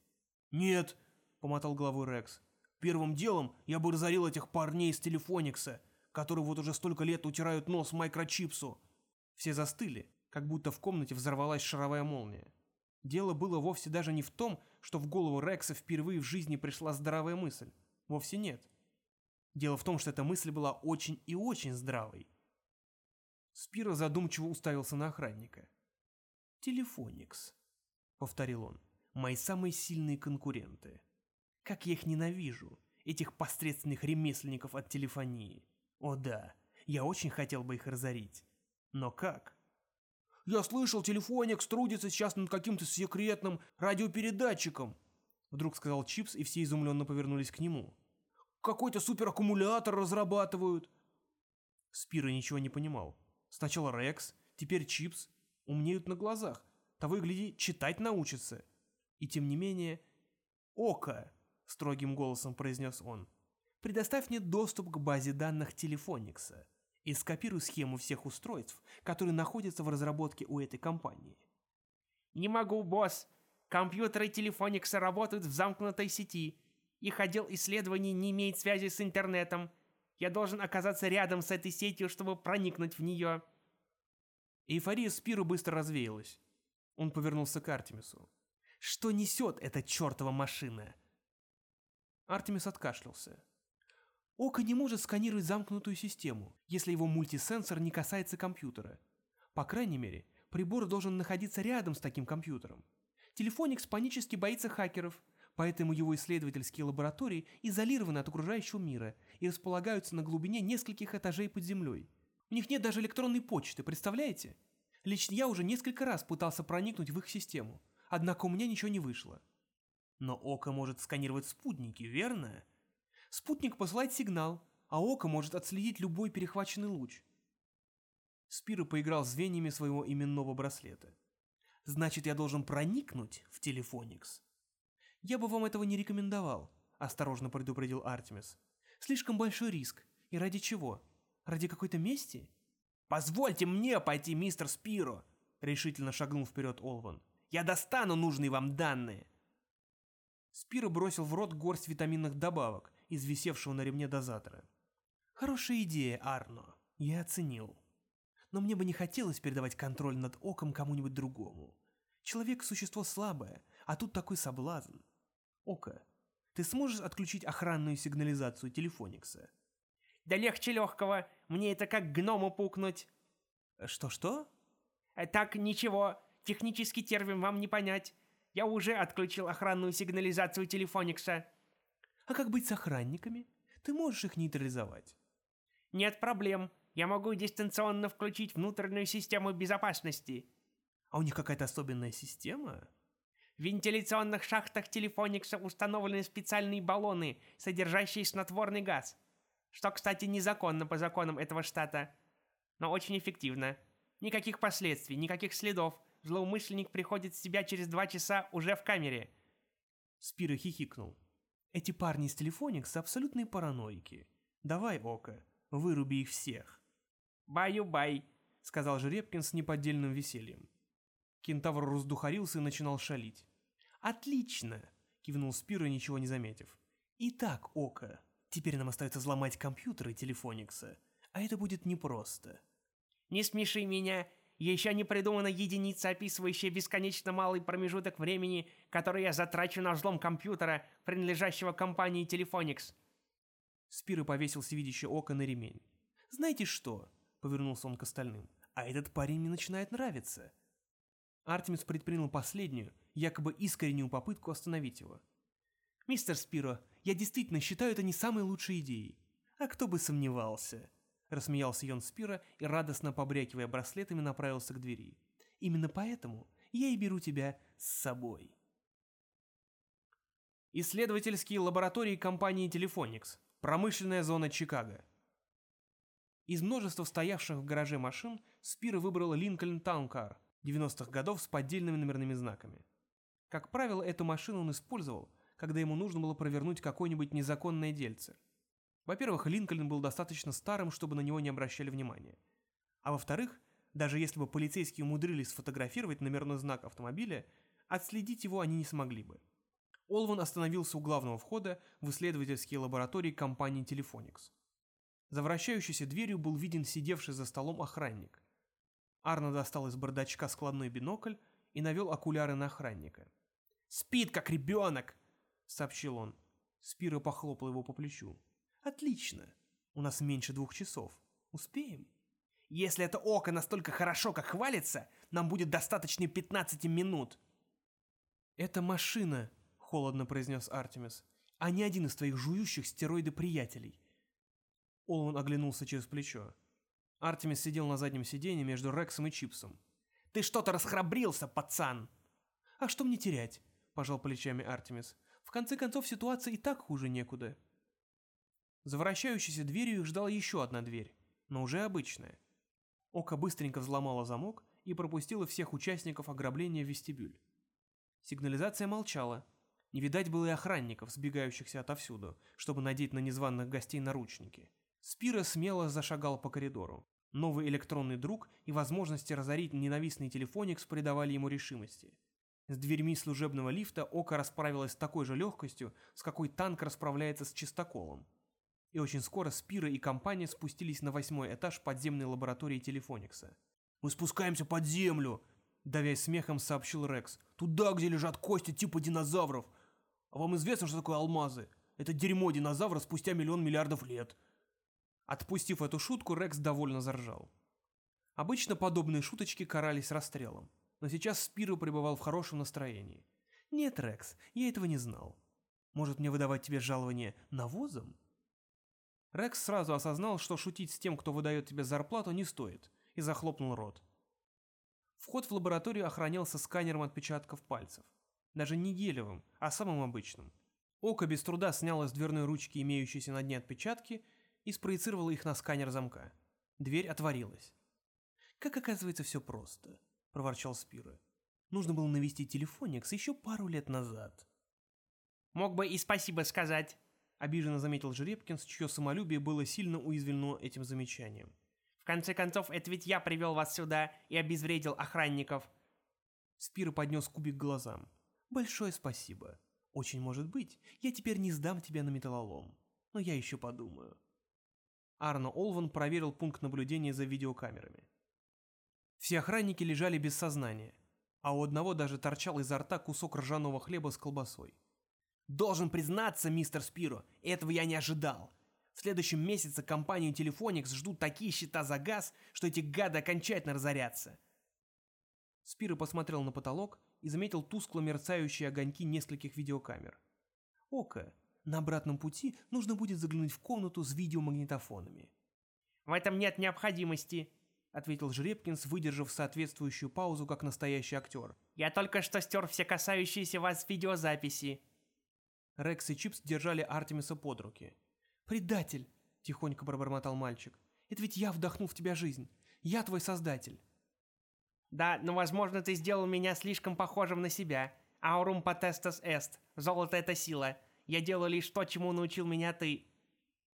«Нет», — помотал головой Рекс. Первым делом я бы разорил этих парней из Телефоникса, которые вот уже столько лет утирают нос микрочипсу. Все застыли, как будто в комнате взорвалась шаровая молния. Дело было вовсе даже не в том, что в голову Рекса впервые в жизни пришла здравая мысль. Вовсе нет. Дело в том, что эта мысль была очень и очень здравой. Спиро задумчиво уставился на охранника. «Телефоникс», — повторил он, — «мои самые сильные конкуренты». Как я их ненавижу, этих посредственных ремесленников от телефонии. О да, я очень хотел бы их разорить. Но как? «Я слышал, телефоник трудится сейчас над каким-то секретным радиопередатчиком», вдруг сказал Чипс, и все изумленно повернулись к нему. «Какой-то супераккумулятор разрабатывают». Спира ничего не понимал. Сначала Рекс, теперь Чипс. Умнеют на глазах. Того и гляди, читать научатся. И тем не менее... Око! строгим голосом произнес он. Предоставь мне доступ к базе данных Телефоникса и скопируй схему всех устройств, которые находятся в разработке у этой компании. Не могу, босс. Компьютеры Телефоникса работают в замкнутой сети. Их отдел исследований не имеет связи с интернетом. Я должен оказаться рядом с этой сетью, чтобы проникнуть в нее. Эйфория Спиру быстро развеялась. Он повернулся к Артемису. «Что несет эта чертова машина?» Артемис откашлялся. Око не может сканировать замкнутую систему, если его мультисенсор не касается компьютера. По крайней мере, прибор должен находиться рядом с таким компьютером. Телефоникс панически боится хакеров, поэтому его исследовательские лаборатории изолированы от окружающего мира и располагаются на глубине нескольких этажей под землей. У них нет даже электронной почты, представляете? Лично я уже несколько раз пытался проникнуть в их систему, однако у меня ничего не вышло. Но око может сканировать спутники, верно? Спутник посылает сигнал, а око может отследить любой перехваченный луч. Спиро поиграл звеньями своего именного браслета. Значит, я должен проникнуть в Телефоникс. «Я бы вам этого не рекомендовал», — осторожно предупредил Артемис. «Слишком большой риск. И ради чего? Ради какой-то мести?» «Позвольте мне пойти, мистер Спиро!» — решительно шагнул вперед Олван. «Я достану нужные вам данные!» Спиро бросил в рот горсть витаминных добавок из висевшего на ремне дозатора. «Хорошая идея, Арно. Я оценил. Но мне бы не хотелось передавать контроль над оком кому-нибудь другому. Человек – существо слабое, а тут такой соблазн. Ока, ты сможешь отключить охранную сигнализацию телефоникса?» «Да легче легкого. Мне это как гному пукнуть». «Что-что?» «Э, «Так, ничего. Технический термин вам не понять. Я уже отключил охранную сигнализацию телефоникса». «А как быть с охранниками? Ты можешь их нейтрализовать?» «Нет проблем. Я могу дистанционно включить внутреннюю систему безопасности». «А у них какая-то особенная система?» В вентиляционных шахтах телефоникса установлены специальные баллоны, содержащие снотворный газ. Что, кстати, незаконно по законам этого штата. Но очень эффективно. Никаких последствий, никаких следов. Злоумышленник приходит в себя через два часа уже в камере. Спиро хихикнул. Эти парни из телефоникса абсолютные параноики. Давай, Ока, выруби их всех. «Баю-бай», — сказал Жеребкин с неподдельным весельем. Кентавр раздухарился и начинал шалить. «Отлично!» — кивнул Спиро, ничего не заметив. «Итак, Ока, теперь нам остается взломать компьютеры Телефоникса, а это будет непросто». «Не смеши меня. Еще не придумана единица, описывающая бесконечно малый промежуток времени, который я затрачу на взлом компьютера, принадлежащего компании Телефоникс». Спиро повесил всевидящее око на ремень. «Знаете что?» — повернулся он к остальным. «А этот парень мне начинает нравиться». Артемис предпринял последнюю, якобы искреннюю попытку остановить его. «Мистер Спиро, я действительно считаю это не самой лучшей идеей. А кто бы сомневался?» Рассмеялся Йон Спиро и, радостно побрякивая браслетами, направился к двери. «Именно поэтому я и беру тебя с собой». Исследовательские лаборатории компании Telephonics. Промышленная зона Чикаго. Из множества стоявших в гараже машин Спиро выбрал Линкольн Таункар 90-х годов с поддельными номерными знаками. Как правило, эту машину он использовал, когда ему нужно было провернуть какое-нибудь незаконное дельце. Во-первых, Линкольн был достаточно старым, чтобы на него не обращали внимания. А во-вторых, даже если бы полицейские умудрились сфотографировать номерной знак автомобиля, отследить его они не смогли бы. Олван остановился у главного входа в исследовательские лаборатории компании Telephonics. За вращающейся дверью был виден сидевший за столом охранник. Арно достал из бардачка складной бинокль и навел окуляры на охранника. «Спит, как ребенок!» — сообщил он. Спиро похлопал его по плечу. «Отлично. У нас меньше двух часов. Успеем?» «Если это око настолько хорошо, как хвалится, нам будет достаточно 15 минут». «Это машина», — холодно произнес Артемис, «а не один из твоих жующих стероиды приятелей». Олван оглянулся через плечо. Артемис сидел на заднем сиденье между Рексом и Чипсом. «Ты что-то расхрабрился, пацан!» «А что мне терять?» – пожал плечами Артемис. «В конце концов, ситуация и так хуже некуда». За вращающейся дверью их ждала еще одна дверь, но уже обычная. Ока быстренько взломала замок и пропустила всех участников ограбления в вестибюль. Сигнализация молчала. Не видать было и охранников, сбегающихся отовсюду, чтобы надеть на незваных гостей наручники. Спира смело зашагал по коридору. Новый электронный друг и возможности разорить ненавистный телефоникс придавали ему решимости. С дверьми служебного лифта Ока расправилась с такой же легкостью, с какой танк расправляется с чистоколом. И очень скоро Спира и компания спустились на восьмой этаж подземной лаборатории телефоникса. «Мы спускаемся под землю!» Давясь смехом, сообщил Рекс. «Туда, где лежат кости типа динозавров! А вам известно, что такое алмазы? Это дерьмо динозавра спустя миллион миллиардов лет!» Отпустив эту шутку, Рекс довольно заржал. Обычно подобные шуточки карались расстрелом, но сейчас Спиро пребывал в хорошем настроении. «Нет, Рекс, я этого не знал. Может, мне выдавать тебе жалование навозом?» Рекс сразу осознал, что шутить с тем, кто выдает тебе зарплату, не стоит, и захлопнул рот. Вход в лабораторию охранялся сканером отпечатков пальцев. Даже не гелевым, а самым обычным. Око без труда сняло с дверной ручки имеющиеся на дне отпечатки и спроецировала их на сканер замка. Дверь отворилась. «Как оказывается, все просто», — проворчал Спира. «Нужно было навести телефоникс еще пару лет назад». Мог бы и спасибо сказать. Обиженно заметил Жеребкинс, чье самолюбие было сильно уязвлено этим замечанием. В конце концов, это ведь я привел вас сюда и обезвредил охранников. Спира поднес кубик к глазам. «Большое спасибо. Очень может быть, я теперь не сдам тебя на металлолом. Но я еще подумаю». Арно Олван проверил пункт наблюдения за видеокамерами. Все охранники лежали без сознания, а у одного даже торчал изо рта кусок ржаного хлеба с колбасой. «Должен признаться, мистер Спиро, этого я не ожидал. В следующем месяце компанию Телефоникс ждут такие счета за газ, что эти гады окончательно разорятся. Спиро посмотрел на потолок и заметил тускло мерцающие огоньки нескольких видеокамер. Ока, на обратном пути нужно будет заглянуть в комнату с видеомагнитофонами. «В этом нет необходимости», — ответил Жеребкинс, выдержав соответствующую паузу, как настоящий актер. «Я только что стер все касающиеся вас видеозаписи». Рекс и Чипс держали Артемиса под руки. «Предатель!» — тихонько пробормотал мальчик. «Это ведь я вдохнул в тебя жизнь. Я твой создатель». «Да, но, возможно, ты сделал меня слишком похожим на себя. Аурум потестас эст. Золото — это сила. Я делаю лишь то, чему научил меня ты».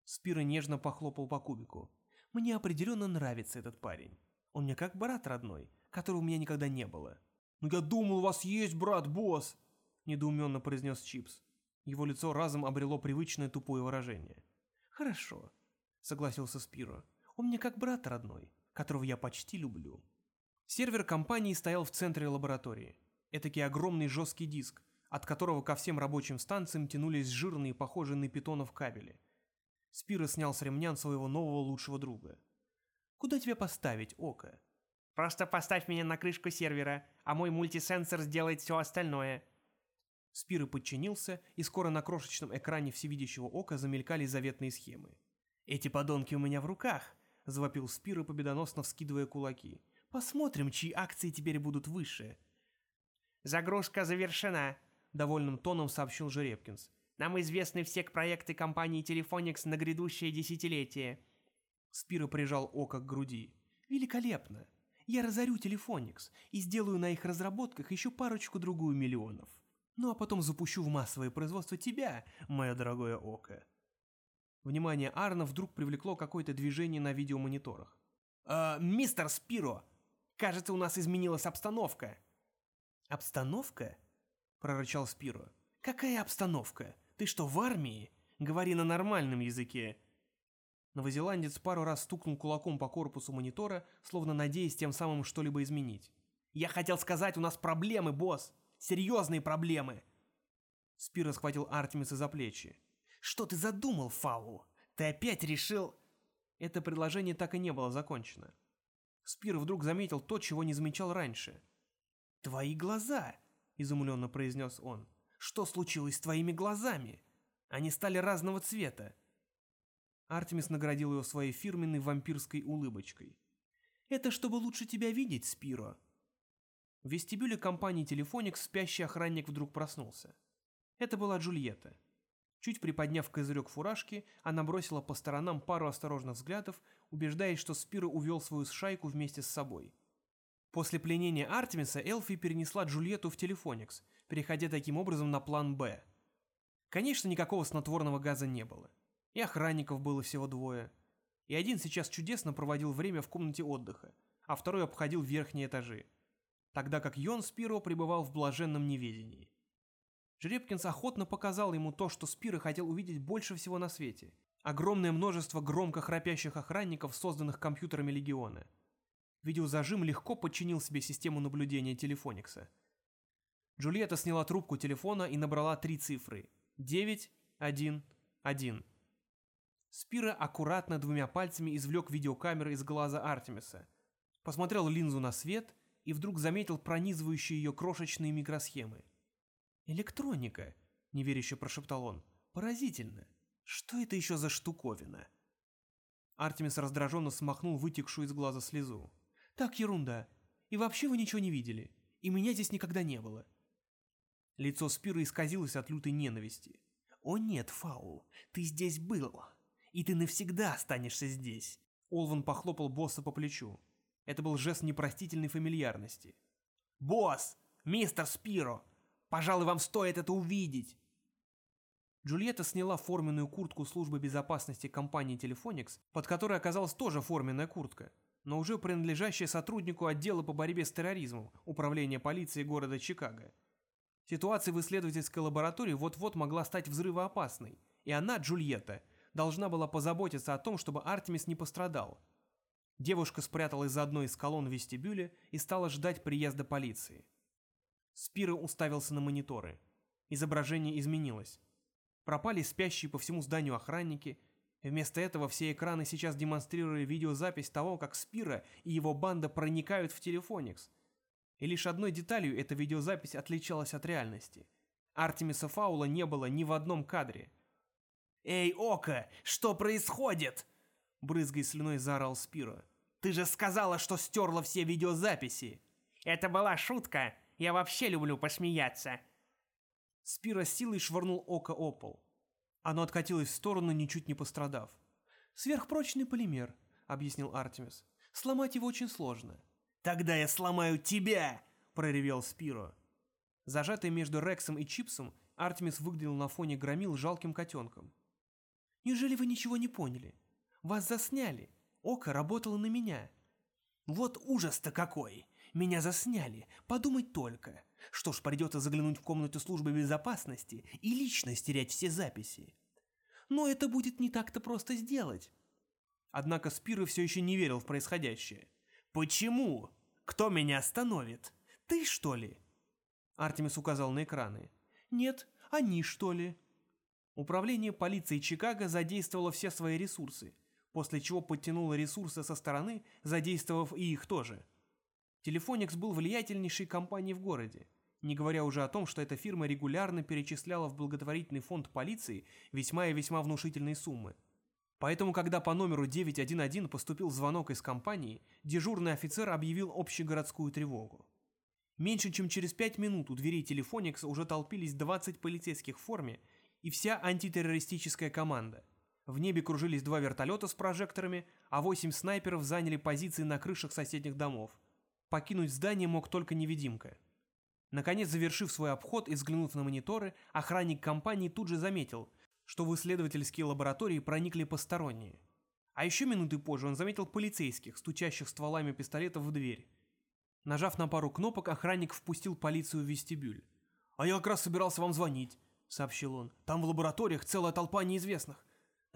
Спира нежно похлопал по кубику. «Мне определенно нравится этот парень. Он мне как брат родной, которого у меня никогда не было». «Ну я думал, у вас есть брат, босс!» — недоуменно произнес Чипс. Его лицо разом обрело привычное тупое выражение. «Хорошо», — согласился Спиро. «Он мне как брат родной, которого я почти люблю». Сервер компании стоял в центре лаборатории. Этакий огромный жесткий диск, от которого ко всем рабочим станциям тянулись жирные, похожие на питонов кабели. Спиро снял с ремня своего нового лучшего друга. «Куда тебя поставить, Ока?» «Просто поставь меня на крышку сервера, а мой мультисенсор сделает все остальное», Спиры подчинился, и скоро на крошечном экране всевидящего ока замелькали заветные схемы. «Эти подонки у меня в руках!» – завопил Спиры, победоносно вскидывая кулаки. «Посмотрим, чьи акции теперь будут выше». «Загрузка завершена», – довольным тоном сообщил Жеребкинс. «Нам известны все проекты компании Телефоникс на грядущее десятилетие». Спира прижал око к груди. «Великолепно! Я разорю Телефоникс и сделаю на их разработках еще парочку-другую миллионов». Ну а потом запущу в массовое производство тебя, мое дорогое око. Внимание Арна вдруг привлекло какое-то движение на видеомониторах. «Э, «Мистер Спиро, кажется, у нас изменилась обстановка». «Обстановка?» – прорычал Спиро. «Какая обстановка? Ты что, в армии? Говори на нормальном языке». Новозеландец пару раз стукнул кулаком по корпусу монитора, словно надеясь тем самым что-либо изменить. «Я хотел сказать, у нас проблемы, босс!» Серьезные проблемы!» Спиро схватил Артемиса за плечи. «Что ты задумал, Фаул? Ты опять решил...» Это предложение так и не было закончено. Спир вдруг заметил то, чего не замечал раньше. «Твои глаза!» — изумленно произнес он. «Что случилось с твоими глазами? Они стали разного цвета». Артемис наградил его своей фирменной вампирской улыбочкой. «Это чтобы лучше тебя видеть, Спиро», в вестибюле компании «Телефоник» спящий охранник вдруг проснулся. Это была Джульетта. Чуть приподняв козырек фуражки, она бросила по сторонам пару осторожных взглядов, убеждаясь, что Спиро увел свою шайку вместе с собой. После пленения Артемиса Элфи перенесла Джульетту в Телефоникс, переходя таким образом на план «Б». Конечно, никакого снотворного газа не было. И охранников было всего двое. И один сейчас чудесно проводил время в комнате отдыха, а второй обходил верхние этажи тогда как Йон Спиро пребывал в блаженном неведении. Жеребкинс охотно показал ему то, что Спиро хотел увидеть больше всего на свете. Огромное множество громко храпящих охранников, созданных компьютерами Легиона. Видеозажим легко подчинил себе систему наблюдения Телефоникса. Джульетта сняла трубку телефона и набрала три цифры. 9, 1, 1. Спира аккуратно двумя пальцами извлек видеокамеры из глаза Артемиса. Посмотрел линзу на свет и вдруг заметил пронизывающие ее крошечные микросхемы. «Электроника», — неверяще прошептал он. «Поразительно. Что это еще за штуковина?» Артемис раздраженно смахнул вытекшую из глаза слезу. «Так, ерунда. И вообще вы ничего не видели. И меня здесь никогда не было». Лицо Спира исказилось от лютой ненависти. «О нет, Фаул, ты здесь был. И ты навсегда останешься здесь». Олван похлопал босса по плечу. Это был жест непростительной фамильярности. «Босс! Мистер Спиро! Пожалуй, вам стоит это увидеть!» Джульетта сняла форменную куртку службы безопасности компании Telephonics, под которой оказалась тоже форменная куртка, но уже принадлежащая сотруднику отдела по борьбе с терроризмом Управления полиции города Чикаго. Ситуация в исследовательской лаборатории вот-вот могла стать взрывоопасной, и она, Джульетта, должна была позаботиться о том, чтобы Артемис не пострадал. Девушка спряталась за одной из колонн в вестибюле и стала ждать приезда полиции. Спиро уставился на мониторы. Изображение изменилось. Пропали спящие по всему зданию охранники. Вместо этого все экраны сейчас демонстрировали видеозапись того, как Спира и его банда проникают в Телефоникс. И лишь одной деталью эта видеозапись отличалась от реальности. Артемиса Фаула не было ни в одном кадре. «Эй, Ока, что происходит?» Брызгая слюной заорал Спира. «Ты же сказала, что стерла все видеозаписи!» «Это была шутка. Я вообще люблю посмеяться». Спира силой швырнул Ока о пол. Оно откатилось в сторону, ничуть не пострадав. «Сверхпрочный полимер», — объяснил Артемис. «Сломать его очень сложно». «Тогда я сломаю тебя!» — проревел Спиро. Зажатый между Рексом и Чипсом, Артемис выглядел на фоне громил жалким котенком. «Неужели вы ничего не поняли? Вас засняли. Око работало на меня». «Вот ужас-то какой! Меня засняли. Подумать только. Что ж, придется заглянуть в комнату службы безопасности и лично стереть все записи. Но это будет не так-то просто сделать». Однако Спиро все еще не верил в происходящее. «Почему? Кто меня остановит? Ты, что ли?» Артемис указал на экраны. «Нет, они, что ли?» Управление полиции Чикаго задействовало все свои ресурсы, после чего подтянуло ресурсы со стороны, задействовав и их тоже. Телефоникс был влиятельнейшей компанией в городе, не говоря уже о том, что эта фирма регулярно перечисляла в благотворительный фонд полиции весьма и весьма внушительные суммы. Поэтому, когда по номеру 911 поступил звонок из компании, дежурный офицер объявил общегородскую тревогу. Меньше чем через пять минут у дверей Телефоникса уже толпились 20 полицейских в форме и вся антитеррористическая команда. В небе кружились два вертолета с прожекторами, а восемь снайперов заняли позиции на крышах соседних домов. Покинуть здание мог только невидимка. Наконец, завершив свой обход и взглянув на мониторы, охранник компании тут же заметил, что в исследовательские лаборатории проникли посторонние. А еще минуты позже он заметил полицейских, стучащих стволами пистолетов в дверь. Нажав на пару кнопок, охранник впустил полицию в вестибюль. «А я как раз собирался вам звонить», — сообщил он. «Там в лабораториях целая толпа неизвестных.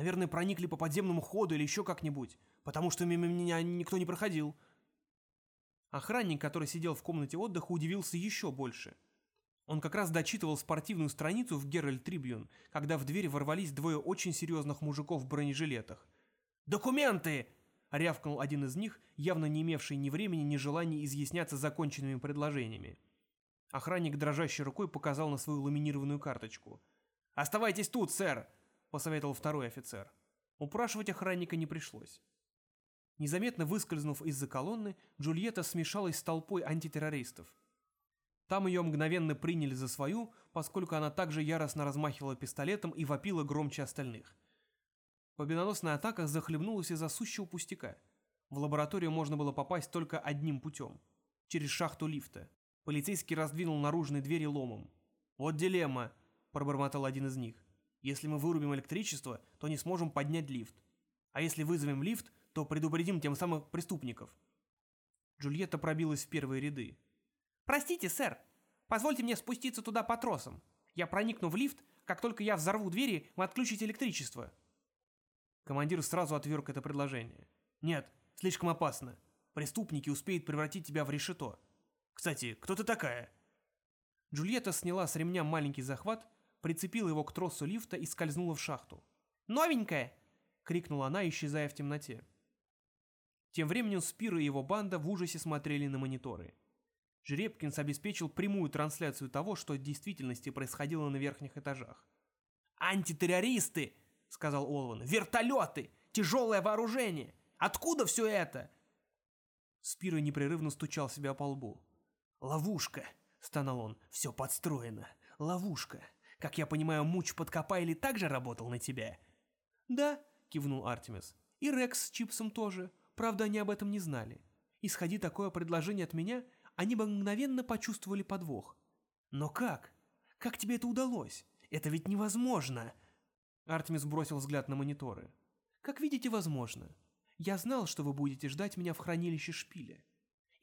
Наверное, проникли по подземному ходу или еще как-нибудь, потому что мимо меня никто не проходил». Охранник, который сидел в комнате отдыха, удивился еще больше. Он как раз дочитывал спортивную страницу в Геральт Трибьюн, когда в дверь ворвались двое очень серьезных мужиков в бронежилетах. «Документы!» — рявкнул один из них, явно не имевший ни времени, ни желания изъясняться законченными предложениями. Охранник дрожащей рукой показал на свою ламинированную карточку. «Оставайтесь тут, сэр!» — посоветовал второй офицер. Упрашивать охранника не пришлось. Незаметно выскользнув из-за колонны, Джульетта смешалась с толпой антитеррористов. Там ее мгновенно приняли за свою, поскольку она также яростно размахивала пистолетом и вопила громче остальных. Победоносная атака захлебнулась из-за сущего пустяка. В лабораторию можно было попасть только одним путем – через шахту лифта. Полицейский раздвинул наружные двери ломом. «Вот дилемма», – пробормотал один из них. «Если мы вырубим электричество, то не сможем поднять лифт. А если вызовем лифт, то предупредим тем самым преступников». Джульетта пробилась в первые ряды. «Простите, сэр, позвольте мне спуститься туда по тросам. Я проникну в лифт, как только я взорву двери, вы отключите электричество». Командир сразу отверг это предложение. «Нет, слишком опасно. Преступники успеют превратить тебя в решето. Кстати, кто ты такая?» Джульетта сняла с ремня маленький захват, прицепила его к тросу лифта и скользнула в шахту. «Новенькая!» — крикнула она, исчезая в темноте. Тем временем Спир и его банда в ужасе смотрели на мониторы. Жеребкинс обеспечил прямую трансляцию того, что в действительности происходило на верхних этажах. «Антитеррористы!» — сказал Олван. «Вертолеты! Тяжелое вооружение! Откуда все это?» Спиро непрерывно стучал себя по лбу. «Ловушка!» — стонал он. «Все подстроено. Ловушка. Как я понимаю, Муч подкопайли также работал на тебя?» «Да», — кивнул Артемис. «И Рекс с Чипсом тоже. Правда, они об этом не знали. Исходи такое предложение от меня, они бы мгновенно почувствовали подвох. Но как? Как тебе это удалось? Это ведь невозможно!» Артемис бросил взгляд на мониторы. «Как видите, возможно. Я знал, что вы будете ждать меня в хранилище шпиля.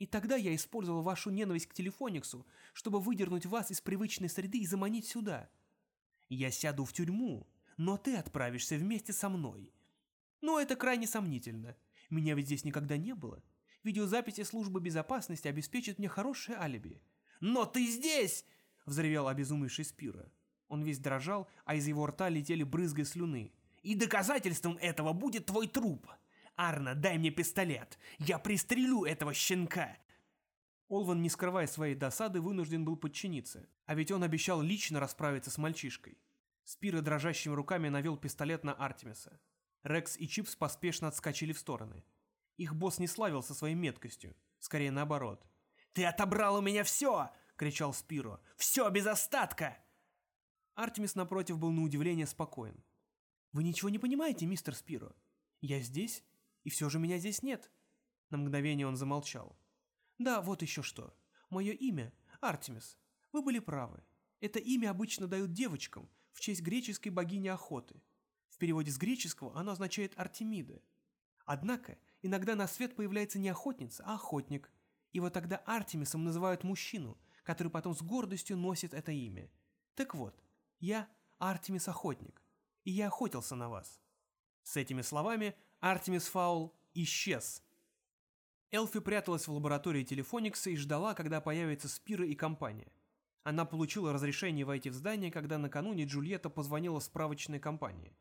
И тогда я использовал вашу ненависть к телефониксу, чтобы выдернуть вас из привычной среды и заманить сюда. Я сяду в тюрьму, но ты отправишься вместе со мной. Но это крайне сомнительно. Меня ведь здесь никогда не было. Видеозаписи службы безопасности обеспечат мне хорошее алиби. «Но ты здесь!» — взревел обезумевший Спира. Он весь дрожал, а из его рта летели брызги слюны. «И доказательством этого будет твой труп!» «Арна, дай мне пистолет! Я пристрелю этого щенка!» Олван, не скрывая своей досады, вынужден был подчиниться, а ведь он обещал лично расправиться с мальчишкой. Спира дрожащими руками навел пистолет на Артемиса. Рекс и Чипс поспешно отскочили в стороны. Их босс не славился своей меткостью, скорее наоборот. «Ты отобрал у меня все!» — кричал Спиро. «Все без остатка!» Артемис, напротив, был на удивление спокоен. «Вы ничего не понимаете, мистер Спиро? Я здесь, и все же меня здесь нет. На мгновение он замолчал. Да, вот еще что. Мое имя — Артемис. Вы были правы. Это имя обычно дают девочкам в честь греческой богини охоты. В переводе с греческого оно означает Артемида. Однако, иногда на свет появляется не охотница, а охотник. И вот тогда Артемисом называют мужчину, который потом с гордостью носит это имя. Так вот, я Артемис-охотник, и я охотился на вас. С этими словами Артемис Фаул исчез. Элфи пряталась в лаборатории Телефоникса и ждала, когда появятся Спира и компания. Она получила разрешение войти в здание, когда накануне Джульетта позвонила в справочной компании.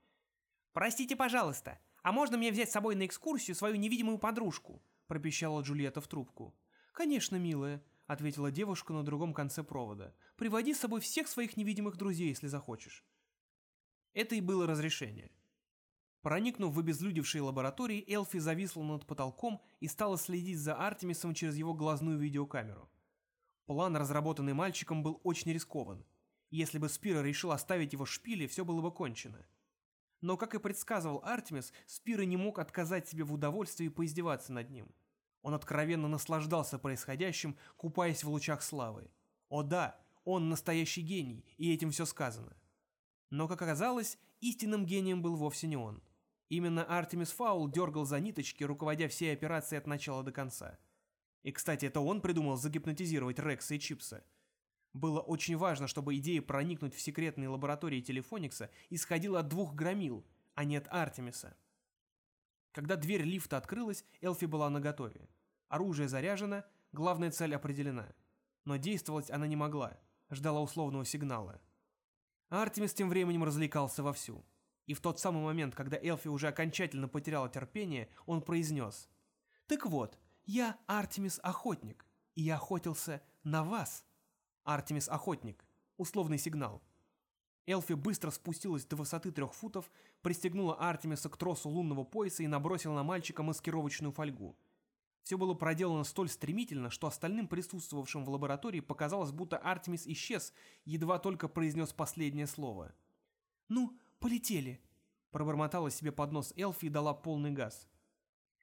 «Простите, пожалуйста, а можно мне взять с собой на экскурсию свою невидимую подружку?» – пропищала Джульетта в трубку. «Конечно, милая», – ответила девушка на другом конце провода. «Приводи с собой всех своих невидимых друзей, если захочешь». Это и было разрешение. Проникнув в обезлюдевшие лаборатории, Элфи зависла над потолком и стала следить за Артемисом через его глазную видеокамеру. План, разработанный мальчиком, был очень рискован. Если бы Спира решил оставить его шпиле, все было бы кончено. Но, как и предсказывал Артемис, Спира не мог отказать себе в удовольствии поиздеваться над ним. Он откровенно наслаждался происходящим, купаясь в лучах славы. О да, он настоящий гений, и этим все сказано. Но, как оказалось, истинным гением был вовсе не он. Именно Артемис Фаул дергал за ниточки, руководя всей операцией от начала до конца. И, кстати, это он придумал загипнотизировать Рекса и Чипса. Было очень важно, чтобы идея проникнуть в секретные лаборатории Телефоникса исходила от двух громил, а не от Артемиса. Когда дверь лифта открылась, Элфи была наготове. Оружие заряжено, главная цель определена. Но действовать она не могла, ждала условного сигнала. Артемис тем временем развлекался вовсю. И в тот самый момент, когда Элфи уже окончательно потеряла терпение, он произнес. «Так вот, я Артемис-охотник, и я охотился на вас». Артемис-охотник. Условный сигнал. Элфи быстро спустилась до высоты трех футов, пристегнула Артемиса к тросу лунного пояса и набросила на мальчика маскировочную фольгу. Все было проделано столь стремительно, что остальным присутствовавшим в лаборатории показалось, будто Артемис исчез, едва только произнес последнее слово. «Ну, полетели!» Пробормотала себе под нос Элфи и дала полный газ.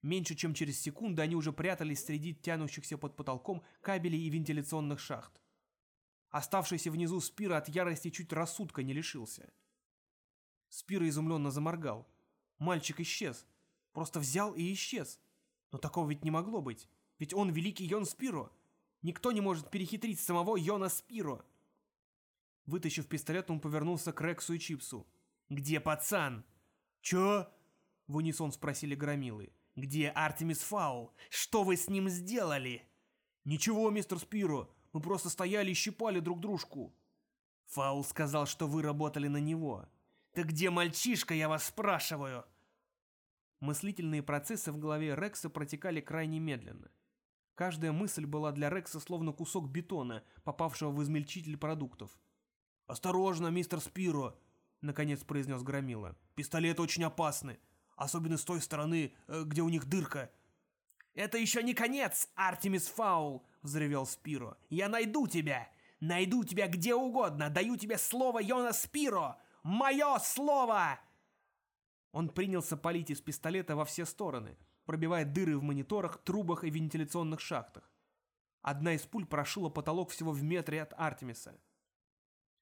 Меньше чем через секунду они уже прятались среди тянущихся под потолком кабелей и вентиляционных шахт. Оставшийся внизу Спира от ярости чуть рассудка не лишился. Спира изумленно заморгал. Мальчик исчез. Просто взял и исчез. Но такого ведь не могло быть. Ведь он великий Йон Спиро. Никто не может перехитрить самого Йона Спиро. Вытащив пистолет, он повернулся к Рексу и Чипсу. «Где пацан?» «Чё?» — в унисон спросили громилы. «Где Артемис Фаул? Что вы с ним сделали?» «Ничего, мистер Спиро, мы просто стояли и щипали друг дружку». «Фаул сказал, что вы работали на него». «Так где мальчишка, я вас спрашиваю?» Мыслительные процессы в голове Рекса протекали крайне медленно. Каждая мысль была для Рекса словно кусок бетона, попавшего в измельчитель продуктов. «Осторожно, мистер Спиро!» Наконец произнес Громила. «Пистолеты очень опасны, особенно с той стороны, э, где у них дырка». «Это еще не конец, Артемис Фаул!» — взревел Спиро. «Я найду тебя! Найду тебя где угодно! Даю тебе слово Йона Спиро! Мое слово!» Он принялся палить из пистолета во все стороны, пробивая дыры в мониторах, трубах и вентиляционных шахтах. Одна из пуль прошила потолок всего в метре от Артемиса.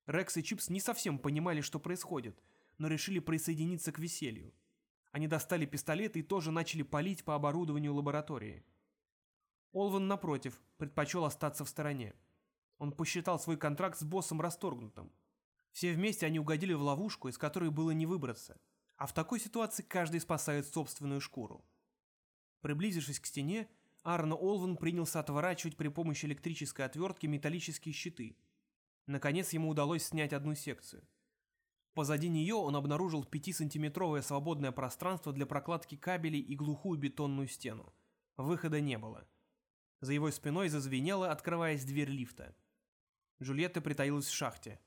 Рекс и Чипс не совсем понимали, что происходит, но решили присоединиться к веселью. Они достали пистолеты и тоже начали палить по оборудованию лаборатории. Олван, напротив, предпочел остаться в стороне. Он посчитал свой контракт с боссом расторгнутым. Все вместе они угодили в ловушку, из которой было не выбраться. А в такой ситуации каждый спасает собственную шкуру. Приблизившись к стене, Арно Олван принялся отворачивать при помощи электрической отвертки металлические щиты. Наконец ему удалось снять одну секцию. Позади нее он обнаружил 5-сантиметровое свободное пространство для прокладки кабелей и глухую бетонную стену. Выхода не было. За его спиной зазвенела, открываясь дверь лифта. Джульетта притаилась в шахте.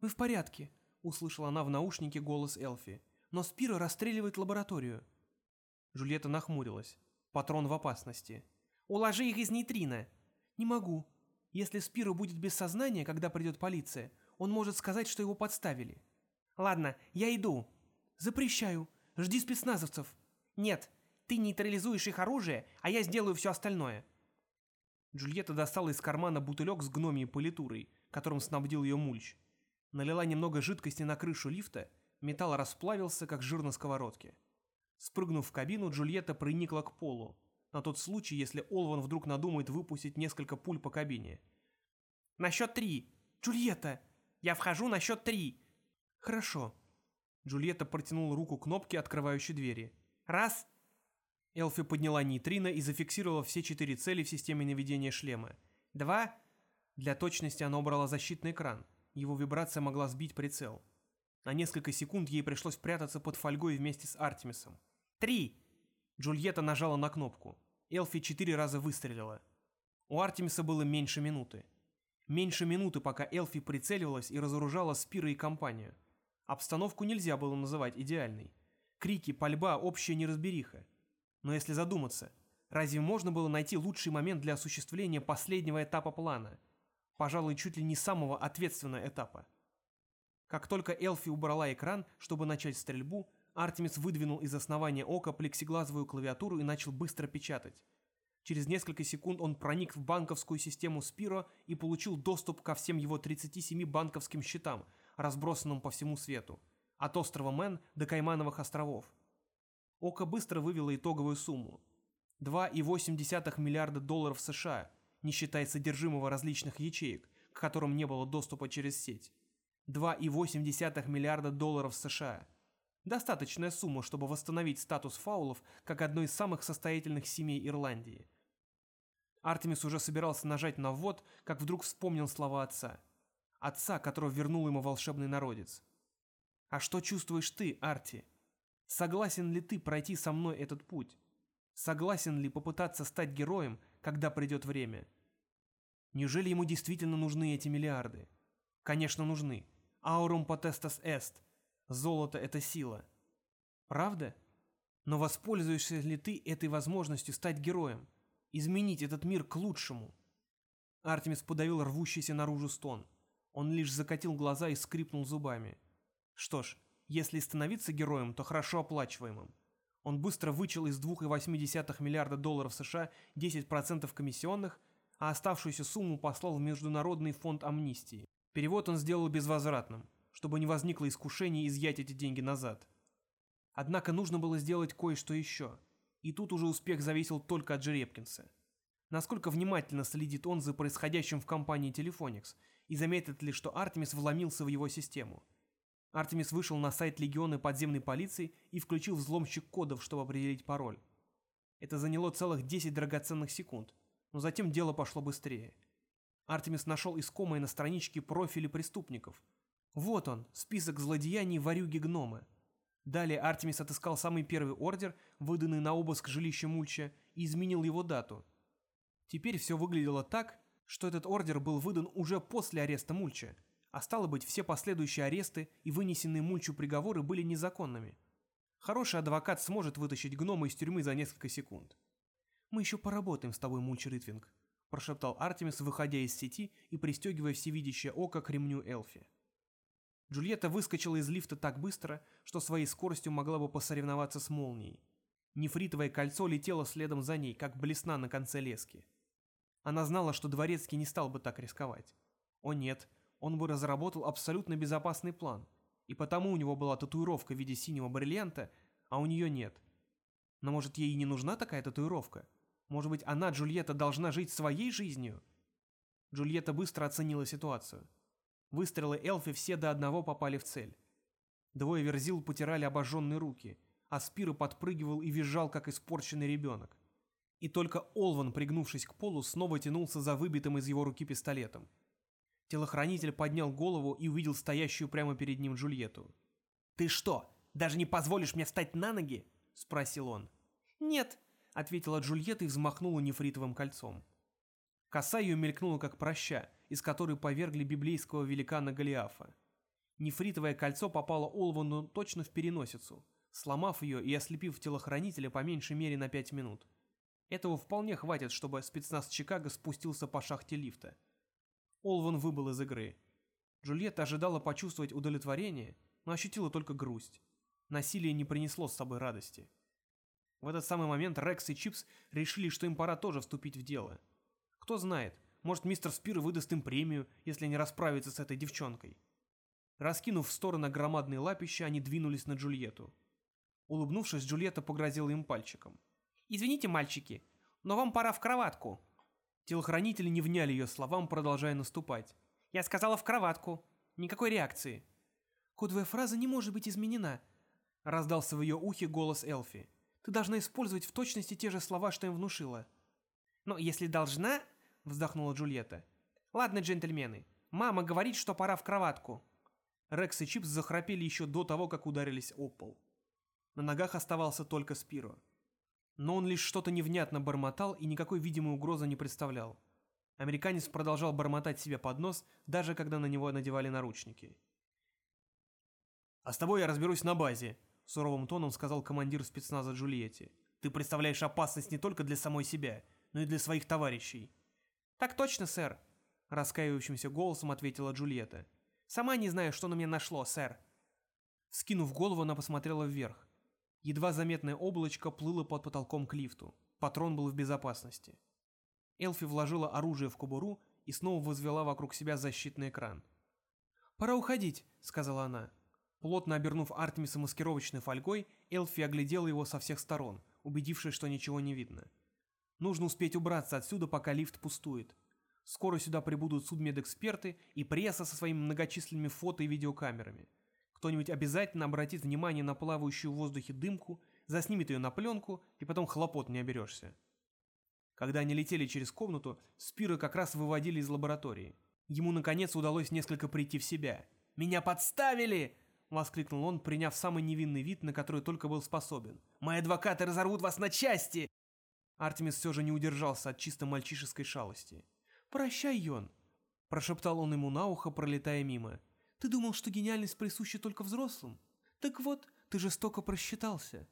«Вы в порядке», — услышала она в наушнике голос Элфи. «Но Спиро расстреливает лабораторию». Джульетта нахмурилась. Патрон в опасности. «Уложи их из нейтрина!» «Не могу. Если Спиро будет без сознания, когда придет полиция, он может сказать, что его подставили». «Ладно, я иду». «Запрещаю. Жди спецназовцев». «Нет, ты нейтрализуешь их оружие, а я сделаю все остальное». Джульетта достала из кармана бутылек с гномией политурой, которым снабдил ее мульч. Налила немного жидкости на крышу лифта, металл расплавился, как жир на сковородке. Спрыгнув в кабину, Джульетта проникла к полу, на тот случай, если Олван вдруг надумает выпустить несколько пуль по кабине. «На счет три! Джульетта! Я вхожу на счет три!» «Хорошо». Джульетта протянула руку к кнопке, открывающей двери. «Раз!» Элфи подняла нейтрино и зафиксировала все четыре цели в системе наведения шлема. «Два!» Для точности она убрала защитный экран. Его вибрация могла сбить прицел. На несколько секунд ей пришлось прятаться под фольгой вместе с Артемисом. «Три!» Джульетта нажала на кнопку. Элфи четыре раза выстрелила. У Артемиса было меньше минуты. Меньше минуты, пока Элфи прицеливалась и разоружала Спира и компанию. Обстановку нельзя было называть идеальной. Крики, пальба, общая неразбериха. Но если задуматься, разве можно было найти лучший момент для осуществления последнего этапа плана? Пожалуй, чуть ли не самого ответственного этапа. Как только Элфи убрала экран, чтобы начать стрельбу, Артемис выдвинул из основания ока плексиглазовую клавиатуру и начал быстро печатать. Через несколько секунд он проник в банковскую систему Спиро и получил доступ ко всем его 37 банковским счетам, разбросанным по всему свету, от острова Мэн до Каймановых островов. Око быстро вывело итоговую сумму. 2,8 миллиарда долларов США, не считая содержимого различных ячеек, к которым не было доступа через сеть. 2,8 миллиарда долларов США. Достаточная сумма, чтобы восстановить статус фаулов как одной из самых состоятельных семей Ирландии. Артемис уже собирался нажать на ввод, как вдруг вспомнил слова отца. Отца, которого вернул ему волшебный народец. «А что чувствуешь ты, Арти? Согласен ли ты пройти со мной этот путь? Согласен ли попытаться стать героем, когда придет время?» Неужели ему действительно нужны эти миллиарды? Конечно, нужны. Аурум potestas est. Золото — это сила. Правда? Но воспользуешься ли ты этой возможностью стать героем? Изменить этот мир к лучшему? Артемис подавил рвущийся наружу стон. Он лишь закатил глаза и скрипнул зубами. Что ж, если становиться героем, то хорошо оплачиваемым. Он быстро вычел из 2,8 миллиарда долларов США 10% комиссионных, а оставшуюся сумму послал в Международный фонд амнистии. Перевод он сделал безвозвратным, чтобы не возникло искушения изъять эти деньги назад. Однако нужно было сделать кое-что еще. И тут уже успех зависел только от Жеребкинса. Насколько внимательно следит он за происходящим в компании Telephonics и заметит ли, что Артемис вломился в его систему. Артемис вышел на сайт Легиона подземной полиции и включил взломщик кодов, чтобы определить пароль. Это заняло целых 10 драгоценных секунд, но затем дело пошло быстрее. Артемис нашел искомые на страничке профили преступников. Вот он, список злодеяний варюги-гномы. Далее Артемис отыскал самый первый ордер, выданный на обыск жилища Мульча, и изменил его дату. Теперь все выглядело так, что этот ордер был выдан уже после ареста Мульча, а стало быть, все последующие аресты и вынесенные Мульчу приговоры были незаконными. Хороший адвокат сможет вытащить гнома из тюрьмы за несколько секунд. «Мы еще поработаем с тобой, Мульч Ритвинг», — прошептал Артемис, выходя из сети и пристегивая всевидящее око к ремню Элфи. Джульетта выскочила из лифта так быстро, что своей скоростью могла бы посоревноваться с молнией. Нефритовое кольцо летело следом за ней, как блесна на конце лески. Она знала, что Дворецкий не стал бы так рисковать. О нет, он бы разработал абсолютно безопасный план. И потому у него была татуировка в виде синего бриллианта, а у нее нет. Но может ей и не нужна такая татуировка? Может быть, она, Джульетта, должна жить своей жизнью? Джульетта быстро оценила ситуацию. Выстрелы Элфи все до одного попали в цель. Двое верзил потирали обожженные руки, а Спира подпрыгивал и визжал, как испорченный ребенок. И только Олван, пригнувшись к полу, снова тянулся за выбитым из его руки пистолетом. Телохранитель поднял голову и увидел стоящую прямо перед ним Джульетту. «Ты что, даже не позволишь мне встать на ноги?» — спросил он. «Нет», — ответила Джульетта и взмахнула нефритовым кольцом. Коса ее мелькнула, как проща, из которой повергли библейского великана Голиафа. Нефритовое кольцо попало Олвану точно в переносицу, сломав ее и ослепив телохранителя по меньшей мере на пять минут. Этого вполне хватит, чтобы спецназ Чикаго спустился по шахте лифта. Олван выбыл из игры. Джульетта ожидала почувствовать удовлетворение, но ощутила только грусть. Насилие не принесло с собой радости. В этот самый момент Рекс и Чипс решили, что им пора тоже вступить в дело. Кто знает, может мистер Спир выдаст им премию, если они расправятся с этой девчонкой. Раскинув в стороны громадные лапища, они двинулись на Джульетту. Улыбнувшись, Джульетта погрозила им пальчиком. «Извините, мальчики, но вам пора в кроватку. Телохранители не вняли ее словам, продолжая наступать. «Я сказала в кроватку. Никакой реакции». «Кодовая фраза не может быть изменена», — раздался в ее ухе голос Элфи. «Ты должна использовать в точности те же слова, что им внушила». «Но если должна...» — вздохнула Джульетта. «Ладно, джентльмены, мама говорит, что пора в кроватку». Рекс и Чипс захрапели еще до того, как ударились о пол. На ногах оставался только Спиро но он лишь что-то невнятно бормотал и никакой видимой угрозы не представлял. Американец продолжал бормотать себе под нос, даже когда на него надевали наручники. «А с тобой я разберусь на базе», — суровым тоном сказал командир спецназа Джульетти. «Ты представляешь опасность не только для самой себя, но и для своих товарищей». «Так точно, сэр», — раскаивающимся голосом ответила Джульетта. «Сама не знаю, что на меня нашло, сэр». Скинув голову, она посмотрела вверх. Едва заметное облачко плыло под потолком к лифту. Патрон был в безопасности. Элфи вложила оружие в кобуру и снова возвела вокруг себя защитный экран. «Пора уходить», — сказала она. Плотно обернув Артемиса маскировочной фольгой, Элфи оглядела его со всех сторон, убедившись, что ничего не видно. Нужно успеть убраться отсюда, пока лифт пустует. Скоро сюда прибудут судмедэксперты и пресса со своими многочисленными фото и видеокамерами. Кто-нибудь обязательно обратит внимание на плавающую в воздухе дымку, заснимет ее на пленку, и потом хлопот не оберешься. Когда они летели через комнату, Спира как раз выводили из лаборатории. Ему, наконец, удалось несколько прийти в себя. «Меня подставили!» — воскликнул он, приняв самый невинный вид, на который только был способен. «Мои адвокаты разорвут вас на части!» Артемис все же не удержался от чисто мальчишеской шалости. «Прощай, Йон!» — прошептал он ему на ухо, пролетая мимо. Ты думал, что гениальность присуща только взрослым? Так вот, ты жестоко просчитался».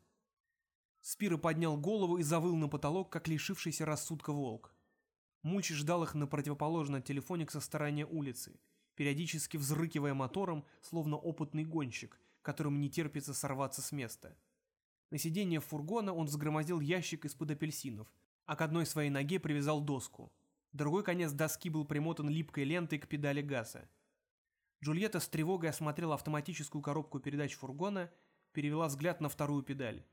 Спира поднял голову и завыл на потолок, как лишившийся рассудка волк. Мульчи ждал их на противоположном телефоне со стороны улицы, периодически взрыкивая мотором, словно опытный гонщик, которому не терпится сорваться с места. На сиденье фургона он взгромоздил ящик из-под апельсинов, а к одной своей ноге привязал доску. Другой конец доски был примотан липкой лентой к педали газа. Джульетта с тревогой осмотрела автоматическую коробку передач фургона, перевела взгляд на вторую педаль.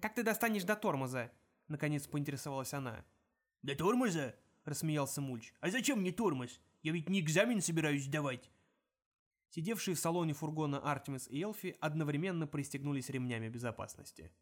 «Как ты достанешь до тормоза?» — наконец поинтересовалась она. «До тормоза?» — рассмеялся Мульч. «А зачем мне тормоз? Я ведь не экзамен собираюсь сдавать». Сидевшие в салоне фургона Артемис и Элфи одновременно пристегнулись ремнями безопасности.